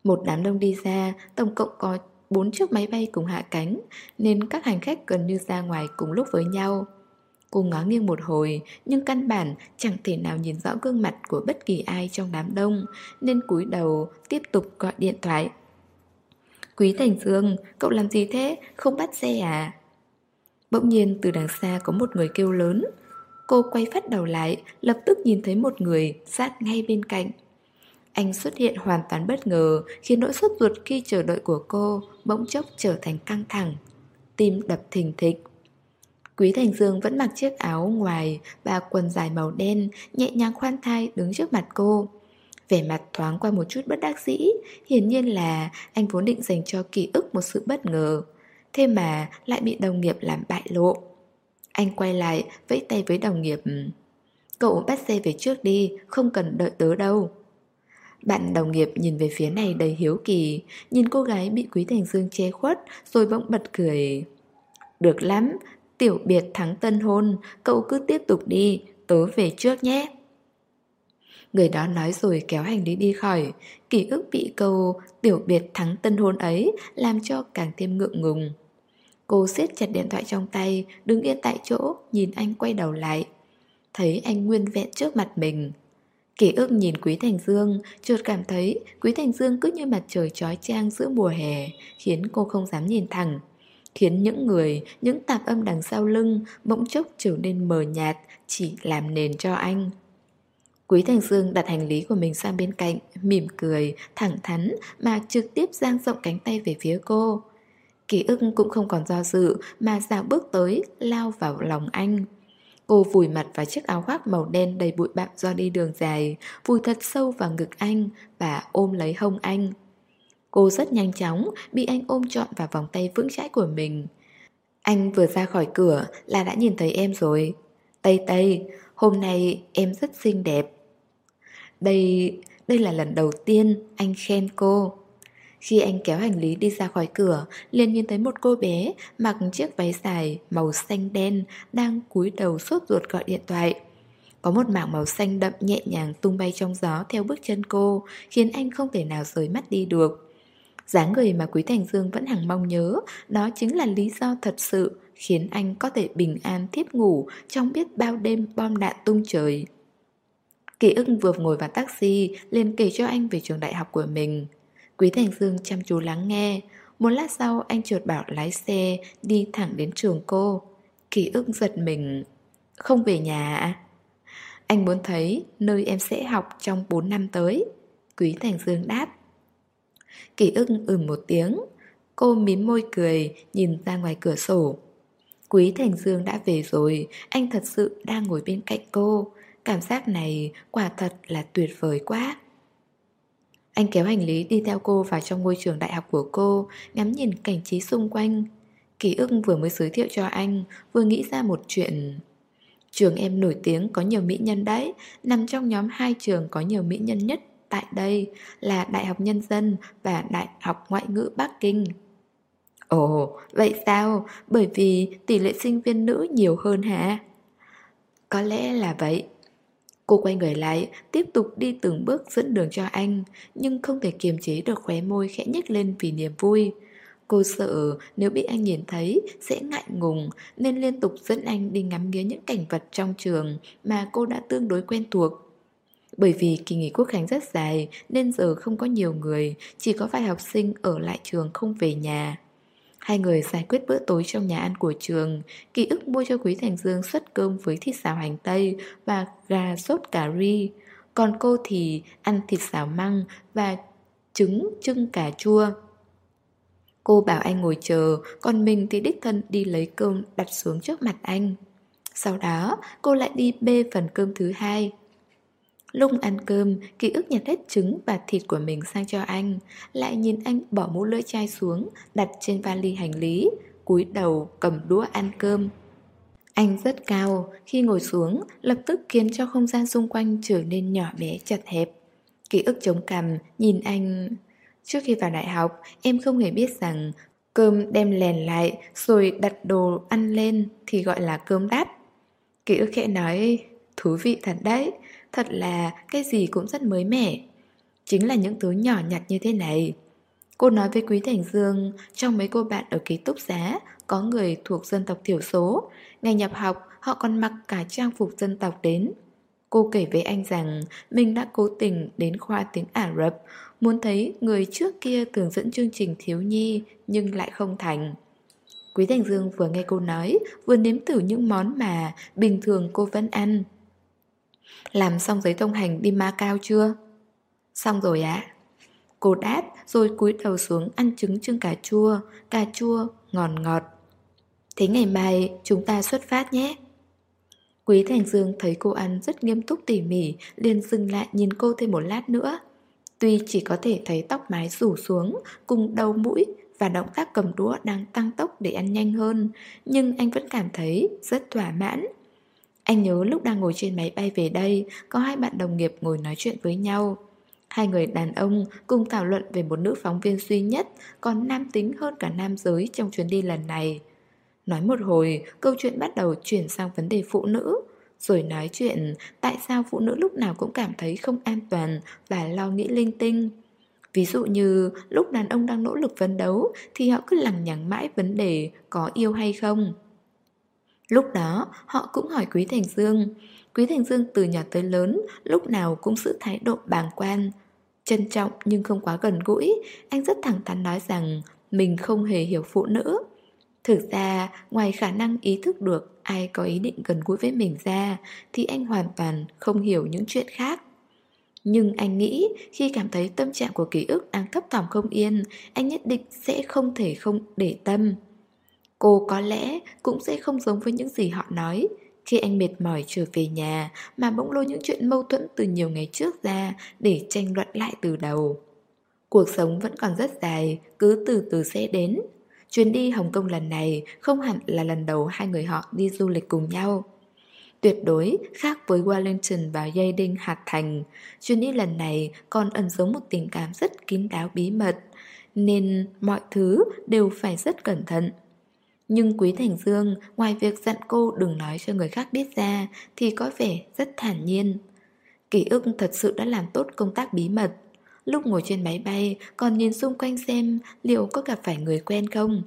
Một đám đông đi ra, tổng cộng có bốn chiếc máy bay cùng hạ cánh, nên các hành khách gần như ra ngoài cùng lúc với nhau. Cô ngó nghiêng một hồi, nhưng căn bản chẳng thể nào nhìn rõ gương mặt của bất kỳ ai trong đám đông, nên cúi đầu tiếp tục gọi điện thoại. Quý Thành Dương, cậu làm gì thế? Không bắt xe à? Bỗng nhiên từ đằng xa có một người kêu lớn. Cô quay phát đầu lại, lập tức nhìn thấy một người sát ngay bên cạnh. Anh xuất hiện hoàn toàn bất ngờ khiến nỗi sốt ruột khi chờ đợi của cô bỗng chốc trở thành căng thẳng. Tim đập thình thịch. Quý Thành Dương vẫn mặc chiếc áo ngoài và quần dài màu đen, nhẹ nhàng khoan thai đứng trước mặt cô. Vẻ mặt thoáng qua một chút bất đắc dĩ, hiển nhiên là anh vốn định dành cho ký ức một sự bất ngờ. Thế mà lại bị đồng nghiệp làm bại lộ. Anh quay lại, vẫy tay với đồng nghiệp. Cậu bắt xe về trước đi, không cần đợi tớ đâu. Bạn đồng nghiệp nhìn về phía này đầy hiếu kỳ, nhìn cô gái bị Quý Thành Dương che khuất, rồi bỗng bật cười. Được lắm, tiểu biệt thắng tân hôn, cậu cứ tiếp tục đi, tớ về trước nhé. Người đó nói rồi kéo hành lý đi khỏi, ký ức bị câu tiểu biệt thắng tân hôn ấy làm cho càng thêm ngượng ngùng. Cô siết chặt điện thoại trong tay, đứng yên tại chỗ, nhìn anh quay đầu lại. Thấy anh nguyên vẹn trước mặt mình. Ký ức nhìn Quý Thành Dương, chợt cảm thấy Quý Thành Dương cứ như mặt trời trói trang giữa mùa hè, khiến cô không dám nhìn thẳng. Khiến những người, những tạp âm đằng sau lưng bỗng chốc trở nên mờ nhạt, chỉ làm nền cho anh. Quý Thành Dương đặt hành lý của mình sang bên cạnh, mỉm cười, thẳng thắn mà trực tiếp giang rộng cánh tay về phía cô. Ký ức cũng không còn do dự mà dạo bước tới, lao vào lòng anh. Cô vùi mặt vào chiếc áo khoác màu đen đầy bụi bặm do đi đường dài, vùi thật sâu vào ngực anh và ôm lấy hông anh. Cô rất nhanh chóng bị anh ôm trọn vào vòng tay vững chãi của mình. Anh vừa ra khỏi cửa là đã nhìn thấy em rồi. Tây Tây, hôm nay em rất xinh đẹp. Đây, đây là lần đầu tiên anh khen cô. Khi anh kéo hành lý đi ra khỏi cửa, liền nhìn thấy một cô bé mặc chiếc váy dài màu xanh đen đang cúi đầu sốt ruột gọi điện thoại. Có một mảng màu xanh đậm nhẹ nhàng tung bay trong gió theo bước chân cô, khiến anh không thể nào rời mắt đi được. dáng người mà Quý Thành Dương vẫn hằng mong nhớ, đó chính là lý do thật sự khiến anh có thể bình an thiếp ngủ trong biết bao đêm bom đạn tung trời. Ký ức vừa ngồi vào taxi liền kể cho anh về trường đại học của mình. Quý Thành Dương chăm chú lắng nghe. Một lát sau anh chuột bảo lái xe đi thẳng đến trường cô. Ký ức giật mình. Không về nhà à? Anh muốn thấy nơi em sẽ học trong 4 năm tới. Quý Thành Dương đáp. Ký ức ừm một tiếng. Cô mím môi cười, nhìn ra ngoài cửa sổ. Quý Thành Dương đã về rồi, anh thật sự đang ngồi bên cạnh cô. Cảm giác này quả thật là tuyệt vời quá. Anh kéo hành lý đi theo cô vào trong ngôi trường đại học của cô, ngắm nhìn cảnh trí xung quanh. Ký ức vừa mới giới thiệu cho anh, vừa nghĩ ra một chuyện. Trường em nổi tiếng có nhiều mỹ nhân đấy, nằm trong nhóm hai trường có nhiều mỹ nhân nhất tại đây là Đại học Nhân dân và Đại học Ngoại ngữ Bắc Kinh. Ồ, vậy sao? Bởi vì tỷ lệ sinh viên nữ nhiều hơn hả? Có lẽ là vậy. Cô quay người lại, tiếp tục đi từng bước dẫn đường cho anh, nhưng không thể kiềm chế được khóe môi khẽ nhếch lên vì niềm vui. Cô sợ nếu bị anh nhìn thấy sẽ ngại ngùng nên liên tục dẫn anh đi ngắm nghía những cảnh vật trong trường mà cô đã tương đối quen thuộc. Bởi vì kỳ nghỉ quốc khánh rất dài nên giờ không có nhiều người, chỉ có vài học sinh ở lại trường không về nhà. Hai người giải quyết bữa tối trong nhà ăn của trường. Ký ức mua cho Quý Thành Dương suất cơm với thịt xào hành tây và gà sốt cà ri. Còn cô thì ăn thịt xào măng và trứng trưng cà chua. Cô bảo anh ngồi chờ, còn mình thì đích thân đi lấy cơm đặt xuống trước mặt anh. Sau đó cô lại đi bê phần cơm thứ hai. Lúc ăn cơm, ký ức nhặt hết trứng và thịt của mình sang cho anh. Lại nhìn anh bỏ mũ lưỡi chai xuống, đặt trên vali hành lý cúi đầu cầm đũa ăn cơm. Anh rất cao, khi ngồi xuống lập tức khiến cho không gian xung quanh trở nên nhỏ bé chật hẹp. Ký ức chống cằm, nhìn anh Trước khi vào đại học, em không hề biết rằng cơm đem lèn lại rồi đặt đồ ăn lên thì gọi là cơm đắt. Ký ức khẽ nói, thú vị thật đấy, Thật là cái gì cũng rất mới mẻ Chính là những thứ nhỏ nhặt như thế này Cô nói với Quý Thành Dương, trong mấy cô bạn ở ký túc xá, có người thuộc dân tộc thiểu số. Ngày nhập học, họ còn mặc cả trang phục dân tộc đến. Cô kể với anh rằng mình đã cố tình đến khoa tiếng Ả Rập, muốn thấy người trước kia tưởng dẫn chương trình thiếu nhi nhưng lại không thành. Quý Thành Dương vừa nghe cô nói, vừa nếm thử những món mà bình thường cô vẫn ăn. Làm xong giấy thông hành đi Ma Cao chưa? Xong rồi ạ. Cô đáp rồi cúi đầu xuống ăn trứng trưng cà chua, cà chua ngọt ngọt. Thế ngày mai chúng ta xuất phát nhé. Quý Thành Dương thấy cô ăn rất nghiêm túc tỉ mỉ, liền dừng lại nhìn cô thêm một lát nữa. Tuy chỉ có thể thấy tóc mái rủ xuống, cùng đầu mũi và động tác cầm đũa đang tăng tốc để ăn nhanh hơn, nhưng anh vẫn cảm thấy rất thỏa mãn. Anh nhớ lúc đang ngồi trên máy bay về đây, có hai bạn đồng nghiệp ngồi nói chuyện với nhau. Hai người đàn ông cùng thảo luận về một nữ phóng viên duy nhất, còn nam tính hơn cả nam giới trong chuyến đi lần này. Nói một hồi, câu chuyện bắt đầu chuyển sang vấn đề phụ nữ, rồi nói chuyện tại sao phụ nữ lúc nào cũng cảm thấy không an toàn và lo nghĩ linh tinh. Ví dụ như lúc đàn ông đang nỗ lực phấn đấu thì họ cứ lằng nhằng mãi vấn đề có yêu hay không. Lúc đó họ cũng hỏi Quý Thành Dương Quý Thành Dương từ nhỏ tới lớn lúc nào cũng giữ thái độ bàng quan Trân trọng nhưng không quá gần gũi Anh rất thẳng thắn nói rằng mình không hề hiểu phụ nữ Thực ra, ngoài khả năng ý thức được ai có ý định gần gũi với mình ra, thì anh hoàn toàn không hiểu những chuyện khác. Nhưng anh nghĩ khi cảm thấy tâm trạng của ký ức đang thấp thỏm không yên, anh nhất định sẽ không thể không để tâm. Cô có lẽ cũng sẽ không giống với những gì họ nói. Khi anh mệt mỏi trở về nhà mà bỗng lôi những chuyện mâu thuẫn từ nhiều ngày trước ra để tranh luận lại từ đầu. Cuộc sống vẫn còn rất dài, cứ từ từ sẽ đến. Chuyến đi Hồng Kông lần này không hẳn là lần đầu hai người họ đi du lịch cùng nhau. Tuyệt đối khác với Wellington và Yading Hạt Thành, chuyến đi lần này còn ẩn giấu một tình cảm rất kín đáo bí mật, nên mọi thứ đều phải rất cẩn thận. Nhưng Quý Thành Dương, ngoài việc dặn cô đừng nói cho người khác biết ra, thì có vẻ rất thản nhiên. Ký ức thật sự đã làm tốt công tác bí mật. Lúc ngồi trên máy bay còn nhìn xung quanh xem liệu có gặp phải người quen không.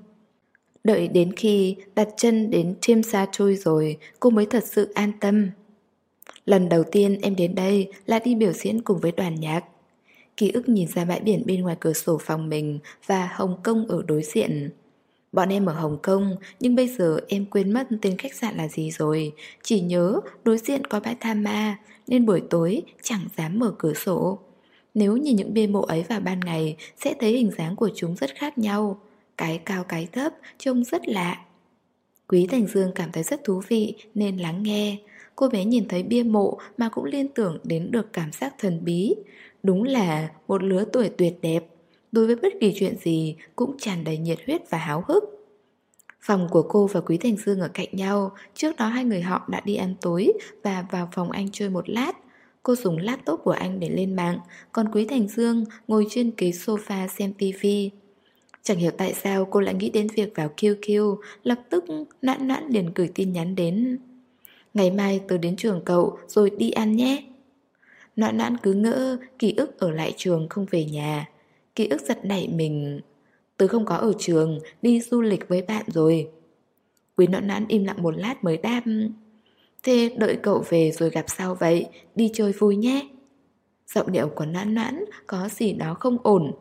Đợi đến khi đặt chân đến Tim Sa Chui rồi, cô mới thật sự an tâm. Lần đầu tiên em đến đây là đi biểu diễn cùng với đoàn nhạc. Ký ức nhìn ra bãi biển bên ngoài cửa sổ phòng mình và Hồng Kông ở đối diện. Bọn em ở Hồng Kông, nhưng bây giờ em quên mất tên khách sạn là gì rồi. Chỉ nhớ đối diện có bãi tha ma, nên buổi tối chẳng dám mở cửa sổ. Nếu nhìn những bia mộ ấy vào ban ngày Sẽ thấy hình dáng của chúng rất khác nhau. Cái cao cái thấp Trông rất lạ. Quý Thành Dương cảm thấy rất thú vị Nên lắng nghe. Cô bé nhìn thấy bia mộ Mà cũng liên tưởng đến được cảm giác thần bí. Đúng là một lứa tuổi tuyệt đẹp. Đối với bất kỳ chuyện gì Cũng tràn đầy nhiệt huyết và háo hức. Phòng của cô và Quý Thành Dương ở cạnh nhau, Trước đó hai người họ đã đi ăn tối Và vào phòng anh chơi một lát. Cô dùng laptop của anh để lên mạng, Còn Quý Thành Dương ngồi trên ghế sofa xem tivi Chẳng hiểu tại sao cô lại nghĩ đến việc vào QQ Lập tức nãn nãn liền gửi tin nhắn đến. Ngày mai tôi đến trường cậu, rồi đi ăn nhé. Nãn nãn cứ ngỡ ký ức ở lại trường không về nhà. Ký ức giật nảy mình. Tớ không có ở trường, Đi du lịch với bạn rồi. Quý noãn nãn im lặng một lát mới đáp, Thế đợi cậu về rồi gặp sau vậy, Đi chơi vui nhé. Giọng điệu của noãn noãn có gì đó không ổn.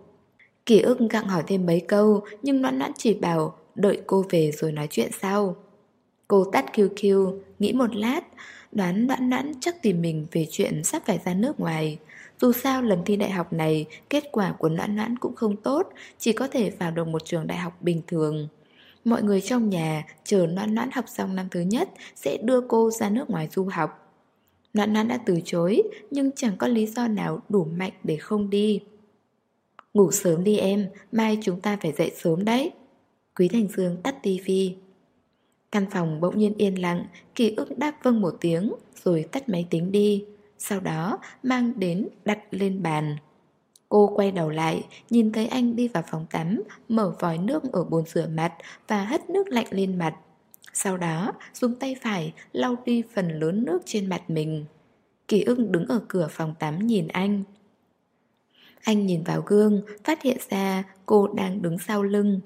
Ký ức gặng hỏi thêm mấy câu, Nhưng noãn noãn chỉ bảo, Đợi cô về rồi nói chuyện sau. Cô tắt QQ Nghĩ một lát, Đoán noãn noãn chắc tìm mình về chuyện sắp phải ra nước ngoài. Dù sao lần thi đại học này Kết quả của noãn noãn cũng không tốt Chỉ có thể vào được một trường đại học bình thường Mọi người trong nhà chờ noãn noãn học xong năm thứ nhất sẽ đưa cô ra nước ngoài du học. Noãn noãn đã từ chối nhưng chẳng có lý do nào đủ mạnh để không đi. Ngủ sớm đi em, mai chúng ta phải dậy sớm đấy. Quý Thành Dương tắt tivi. Căn phòng bỗng nhiên yên lặng, ký ức đáp vâng một tiếng rồi tắt máy tính đi. Sau đó mang đến đặt lên bàn. Cô quay đầu lại, nhìn thấy anh đi vào phòng tắm, mở vòi nước ở bồn rửa mặt và hất nước lạnh lên mặt. Sau đó, dùng tay phải lau đi phần lớn nước trên mặt mình. Kỳ ưng đứng ở cửa phòng tắm nhìn anh. Anh nhìn vào gương, phát hiện ra cô đang đứng sau lưng.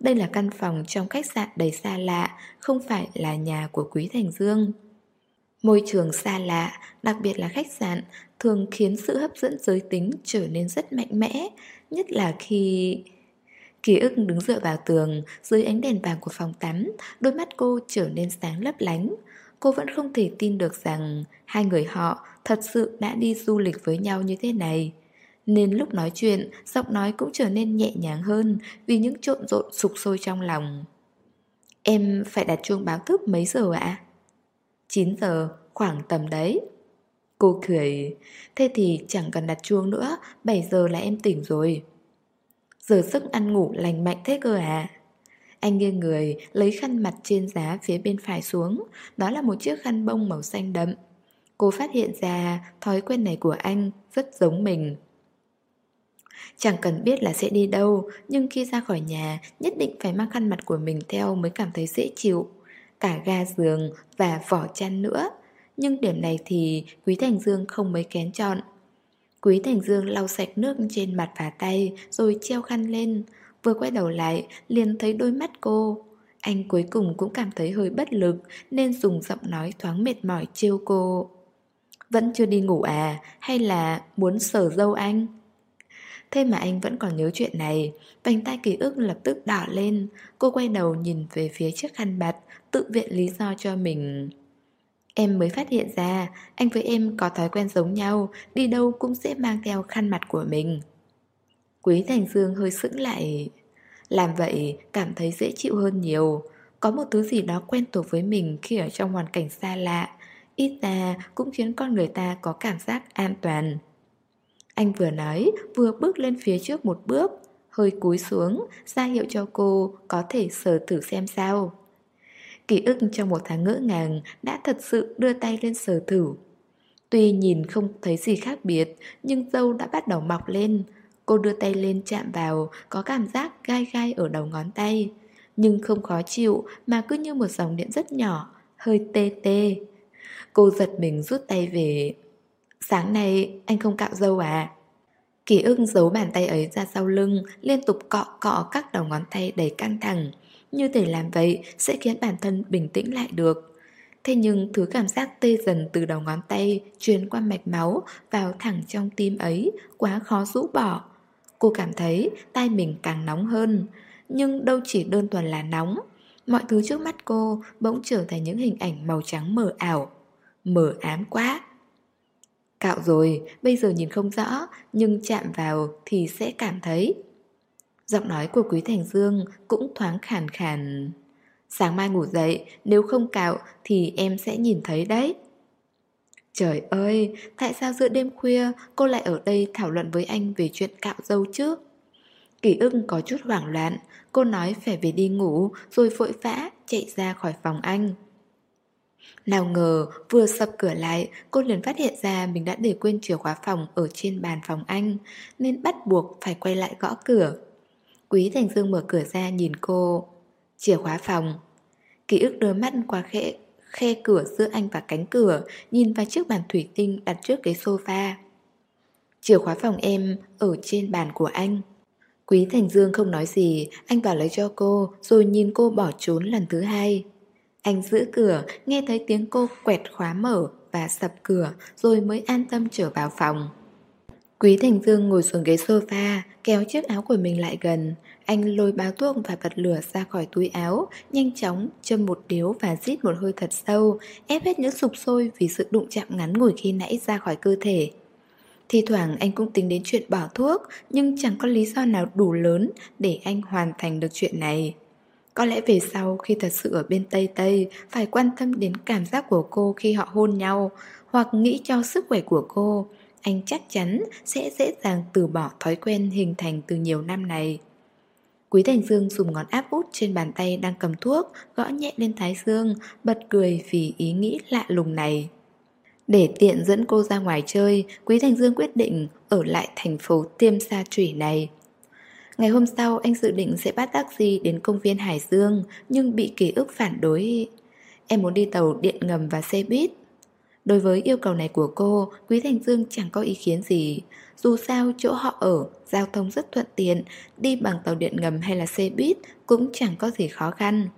Đây là căn phòng trong khách sạn đầy xa lạ, không phải là nhà của Quý Thành Dương. Môi trường xa lạ, đặc biệt là khách sạn, thường khiến sự hấp dẫn giới tính trở nên rất mạnh mẽ, nhất là khi... Ký ức đứng dựa vào tường, dưới ánh đèn vàng của phòng tắm, đôi mắt cô trở nên sáng lấp lánh. Cô vẫn không thể tin được rằng hai người họ thật sự đã đi du lịch với nhau như thế này. Nên lúc nói chuyện, giọng nói cũng trở nên nhẹ nhàng hơn vì những trộn rộn sục sôi trong lòng. Em phải đặt chuông báo thức mấy giờ ạ? À? 9 giờ, khoảng tầm đấy. Cô cười, thế thì chẳng cần đặt chuông nữa, 7 giờ là em tỉnh rồi. Giờ sức ăn ngủ lành mạnh thế cơ à? Anh nghiêng người, lấy khăn mặt trên giá phía bên phải xuống, đó là một chiếc khăn bông màu xanh đậm. Cô phát hiện ra thói quen này của anh rất giống mình. Chẳng cần biết là sẽ đi đâu, nhưng khi ra khỏi nhà nhất định phải mang khăn mặt của mình theo mới cảm thấy dễ chịu. Cả ga giường và vỏ chăn nữa. Nhưng điểm này thì Quý Thành Dương không mấy kén chọn. Quý Thành Dương lau sạch nước trên mặt và tay rồi treo khăn lên. Vừa quay đầu lại, liền thấy đôi mắt cô. Anh cuối cùng cũng cảm thấy hơi bất lực, nên dùng giọng nói thoáng mệt mỏi trêu cô. Vẫn chưa đi ngủ à? Hay là muốn sở dâu anh? Thế mà anh vẫn còn nhớ chuyện này. Vành tay ký ức lập tức đỏ lên. Cô quay đầu nhìn về phía chiếc khăn bạt, Tự viện lý do cho mình. Em mới phát hiện ra, Anh với em có thói quen giống nhau, Đi đâu cũng sẽ mang theo khăn mặt của mình. Quý Thành Dương hơi sững lại. Làm vậy, cảm thấy dễ chịu hơn nhiều. Có một thứ gì đó quen thuộc với mình Khi ở trong hoàn cảnh xa lạ. Ít ra cũng khiến con người ta có cảm giác an toàn anh vừa nói, vừa bước lên phía trước một bước, Hơi cúi xuống, ra hiệu cho cô có thể sờ thử xem sao. Ký ức trong một tháng ngỡ ngàng đã thật sự đưa tay lên sờ thử. Tuy nhìn không thấy gì khác biệt, Nhưng dâu đã bắt đầu mọc lên. Cô đưa tay lên chạm vào, Có cảm giác gai gai ở đầu ngón tay. Nhưng không khó chịu, Mà cứ như một dòng điện rất nhỏ, Hơi tê tê. Cô giật mình rút tay về Sáng nay anh không cạo dâu à? Ký ức giấu bàn tay ấy ra sau lưng, liên tục cọ cọ các đầu ngón tay đầy căng thẳng. Như thể làm vậy sẽ khiến bản thân bình tĩnh lại được. Thế nhưng thứ cảm giác tê dần từ đầu ngón tay truyền qua mạch máu vào thẳng trong tim ấy quá khó rũ bỏ. Cô cảm thấy tay mình càng nóng hơn. Nhưng đâu chỉ đơn thuần là nóng. Mọi thứ trước mắt cô bỗng trở thành những hình ảnh màu trắng mờ ảo. Mờ ám quá. Cạo rồi, bây giờ nhìn không rõ, nhưng chạm vào thì sẽ cảm thấy. Giọng nói của Quý Thành Dương cũng thoáng khàn khàn. Sáng mai ngủ dậy, nếu không cạo thì em sẽ nhìn thấy đấy. Trời ơi, tại sao giữa đêm khuya cô lại ở đây thảo luận với anh về chuyện cạo dâu chứ? kỷ ưng có chút hoảng loạn, cô nói phải về đi ngủ rồi vội vã chạy ra khỏi phòng anh. Nào ngờ vừa sập cửa lại Cô liền phát hiện ra mình đã để quên chìa khóa phòng Ở trên bàn phòng anh Nên bắt buộc phải quay lại gõ cửa. Quý Thành Dương mở cửa ra nhìn cô. Chìa khóa phòng. Ký ức đôi mắt qua khe, khe cửa giữa anh và cánh cửa Nhìn vào chiếc bàn thủy tinh đặt trước cái sofa. Chìa khóa phòng em ở trên bàn của anh. Quý Thành Dương không nói gì Anh vào lấy cho cô Rồi nhìn cô bỏ trốn lần thứ hai anh giữ cửa, nghe thấy tiếng cô quẹt khóa mở và sập cửa rồi mới an tâm trở vào phòng. Quý Thành Dương ngồi xuống ghế sofa, kéo chiếc áo của mình lại gần. Anh lôi bao thuốc và bật lửa ra khỏi túi áo, nhanh chóng châm một điếu và rít một hơi thật sâu, ép hết những sụp sôi vì sự đụng chạm ngắn ngủi khi nãy ra khỏi cơ thể. Thì thoảng anh cũng tính đến chuyện bỏ thuốc, nhưng chẳng có lý do nào đủ lớn để anh hoàn thành được chuyện này. Có lẽ về sau khi thật sự ở bên Tây Tây phải quan tâm đến cảm giác của cô khi họ hôn nhau hoặc nghĩ cho sức khỏe của cô, anh chắc chắn sẽ dễ dàng từ bỏ thói quen hình thành từ nhiều năm này. Quý Thành Dương dùng ngón áp út trên bàn tay đang cầm thuốc, gõ nhẹ lên thái dương, bật cười vì ý nghĩ lạ lùng này. Để tiện dẫn cô ra ngoài chơi, Quý Thành Dương quyết định ở lại thành phố tiêm sa trủy này. Ngày hôm sau anh dự định sẽ bắt taxi đến công viên Hải Dương Nhưng bị ký ức phản đối Em muốn đi tàu điện ngầm và xe buýt Đối với yêu cầu này của cô, Quý Thành Dương chẳng có ý kiến gì. Dù sao chỗ họ ở, giao thông rất thuận tiện, đi bằng tàu điện ngầm hay là xe buýt cũng chẳng có gì khó khăn.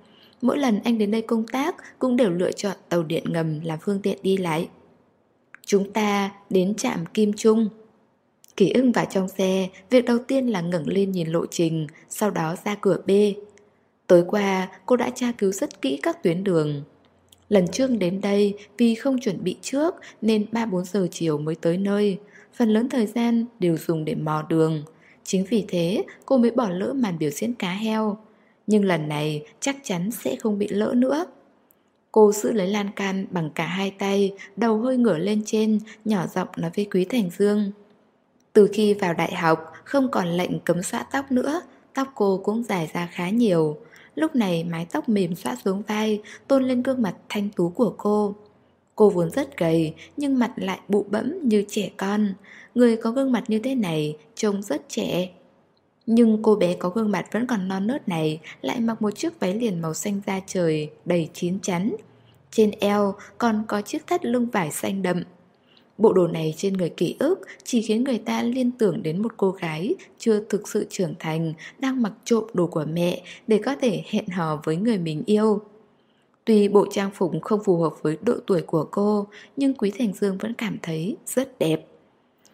Mỗi lần anh đến đây công tác cũng đều lựa chọn tàu điện ngầm làm phương tiện đi lại. Chúng ta đến trạm Kim Trung. Kỳ ưng vào trong xe, việc đầu tiên là ngẩng lên nhìn lộ trình, sau đó ra cửa B. Tối qua, cô đã tra cứu rất kỹ các tuyến đường. Lần trước đến đây vì không chuẩn bị trước nên 3-4 giờ chiều mới tới nơi. Phần lớn thời gian đều dùng để mò đường. Chính vì thế cô mới bỏ lỡ màn biểu diễn cá heo. Nhưng lần này chắc chắn sẽ không bị lỡ nữa. Cô giữ lấy lan can bằng cả hai tay, đầu hơi ngửa lên trên, nhỏ giọng nói với Quý Thành Dương. Từ khi vào đại học, không còn lệnh cấm xõa tóc nữa, tóc cô cũng dài ra khá nhiều. Lúc này mái tóc mềm xõa xuống vai, tôn lên gương mặt thanh tú của cô. Cô vốn rất gầy, nhưng mặt lại bụ bẫm như trẻ con. Người có gương mặt như thế này, trông rất trẻ. Nhưng cô bé có gương mặt vẫn còn non nớt này lại mặc một chiếc váy liền màu xanh da trời, đầy chín chắn. Trên eo còn có chiếc thắt lưng vải xanh đậm. Bộ đồ này trên người ký ức chỉ khiến người ta liên tưởng đến một cô gái chưa thực sự trưởng thành đang mặc trộm đồ của mẹ để có thể hẹn hò với người mình yêu. Tuy bộ trang phục không phù hợp với độ tuổi của cô, nhưng Quý Thành Dương vẫn cảm thấy rất đẹp.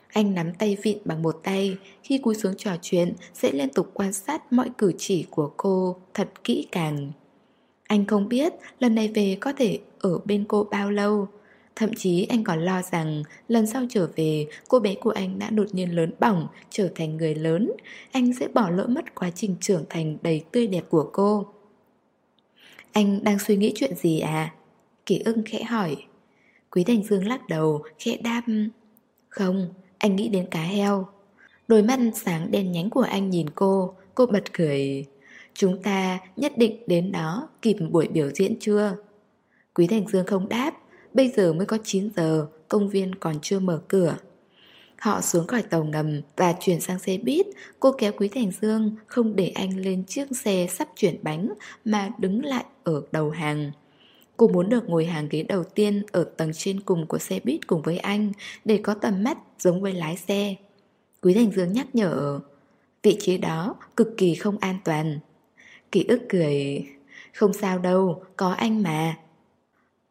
Anh nắm tay vịn bằng một tay, khi cúi xuống trò chuyện sẽ liên tục quan sát mọi cử chỉ của cô thật kỹ càng. Anh không biết lần này về có thể ở bên cô bao lâu. Thậm chí anh còn lo rằng lần sau trở về cô bé của anh đã đột nhiên lớn bỏng, trở thành người lớn. Anh sẽ bỏ lỡ mất quá trình trưởng thành đầy tươi đẹp của cô. Anh đang suy nghĩ chuyện gì à? Kỳ ưng khẽ hỏi. Quý Thành Dương lắc đầu, khẽ đáp. Không, anh nghĩ đến cá heo. Đôi mắt sáng đen nhánh của anh nhìn cô, cô bật cười. Chúng ta nhất định đến đó kịp buổi biểu diễn chưa? Quý Thành Dương không đáp, bây giờ mới có 9 giờ, công viên còn chưa mở cửa. Họ xuống khỏi tàu ngầm và chuyển sang xe buýt, cô kéo Quý Thành Dương không để anh lên chiếc xe sắp chuyển bánh mà đứng lại ở đầu hàng. Cô muốn được ngồi hàng ghế đầu tiên ở tầng trên cùng của xe buýt cùng với anh để có tầm mắt giống với lái xe. Quý Thành Dương nhắc nhở, vị trí đó cực kỳ không an toàn. Ký ức cười, không sao đâu, có anh mà.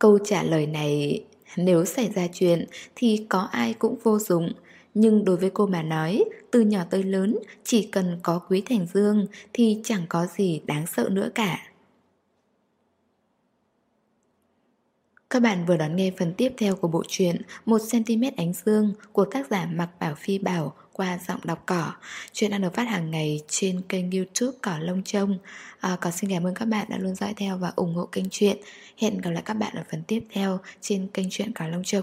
Câu trả lời này, nếu xảy ra chuyện thì có ai cũng vô dụng. Nhưng đối với cô mà nói, từ nhỏ tới lớn, chỉ cần có Quý Thành Dương thì chẳng có gì đáng sợ nữa cả. Các bạn vừa đón nghe phần tiếp theo của bộ truyện 1cm ánh dương của tác giả Mạc Bảo Phi Bảo qua giọng đọc cỏ. Chuyện đang được phát hàng ngày trên kênh youtube Cỏ Lông Trông. À, Còn xin cảm ơn các bạn đã luôn dõi theo và ủng hộ kênh chuyện. Hẹn gặp lại các bạn ở phần tiếp theo trên kênh chuyện Cỏ Lông Trông.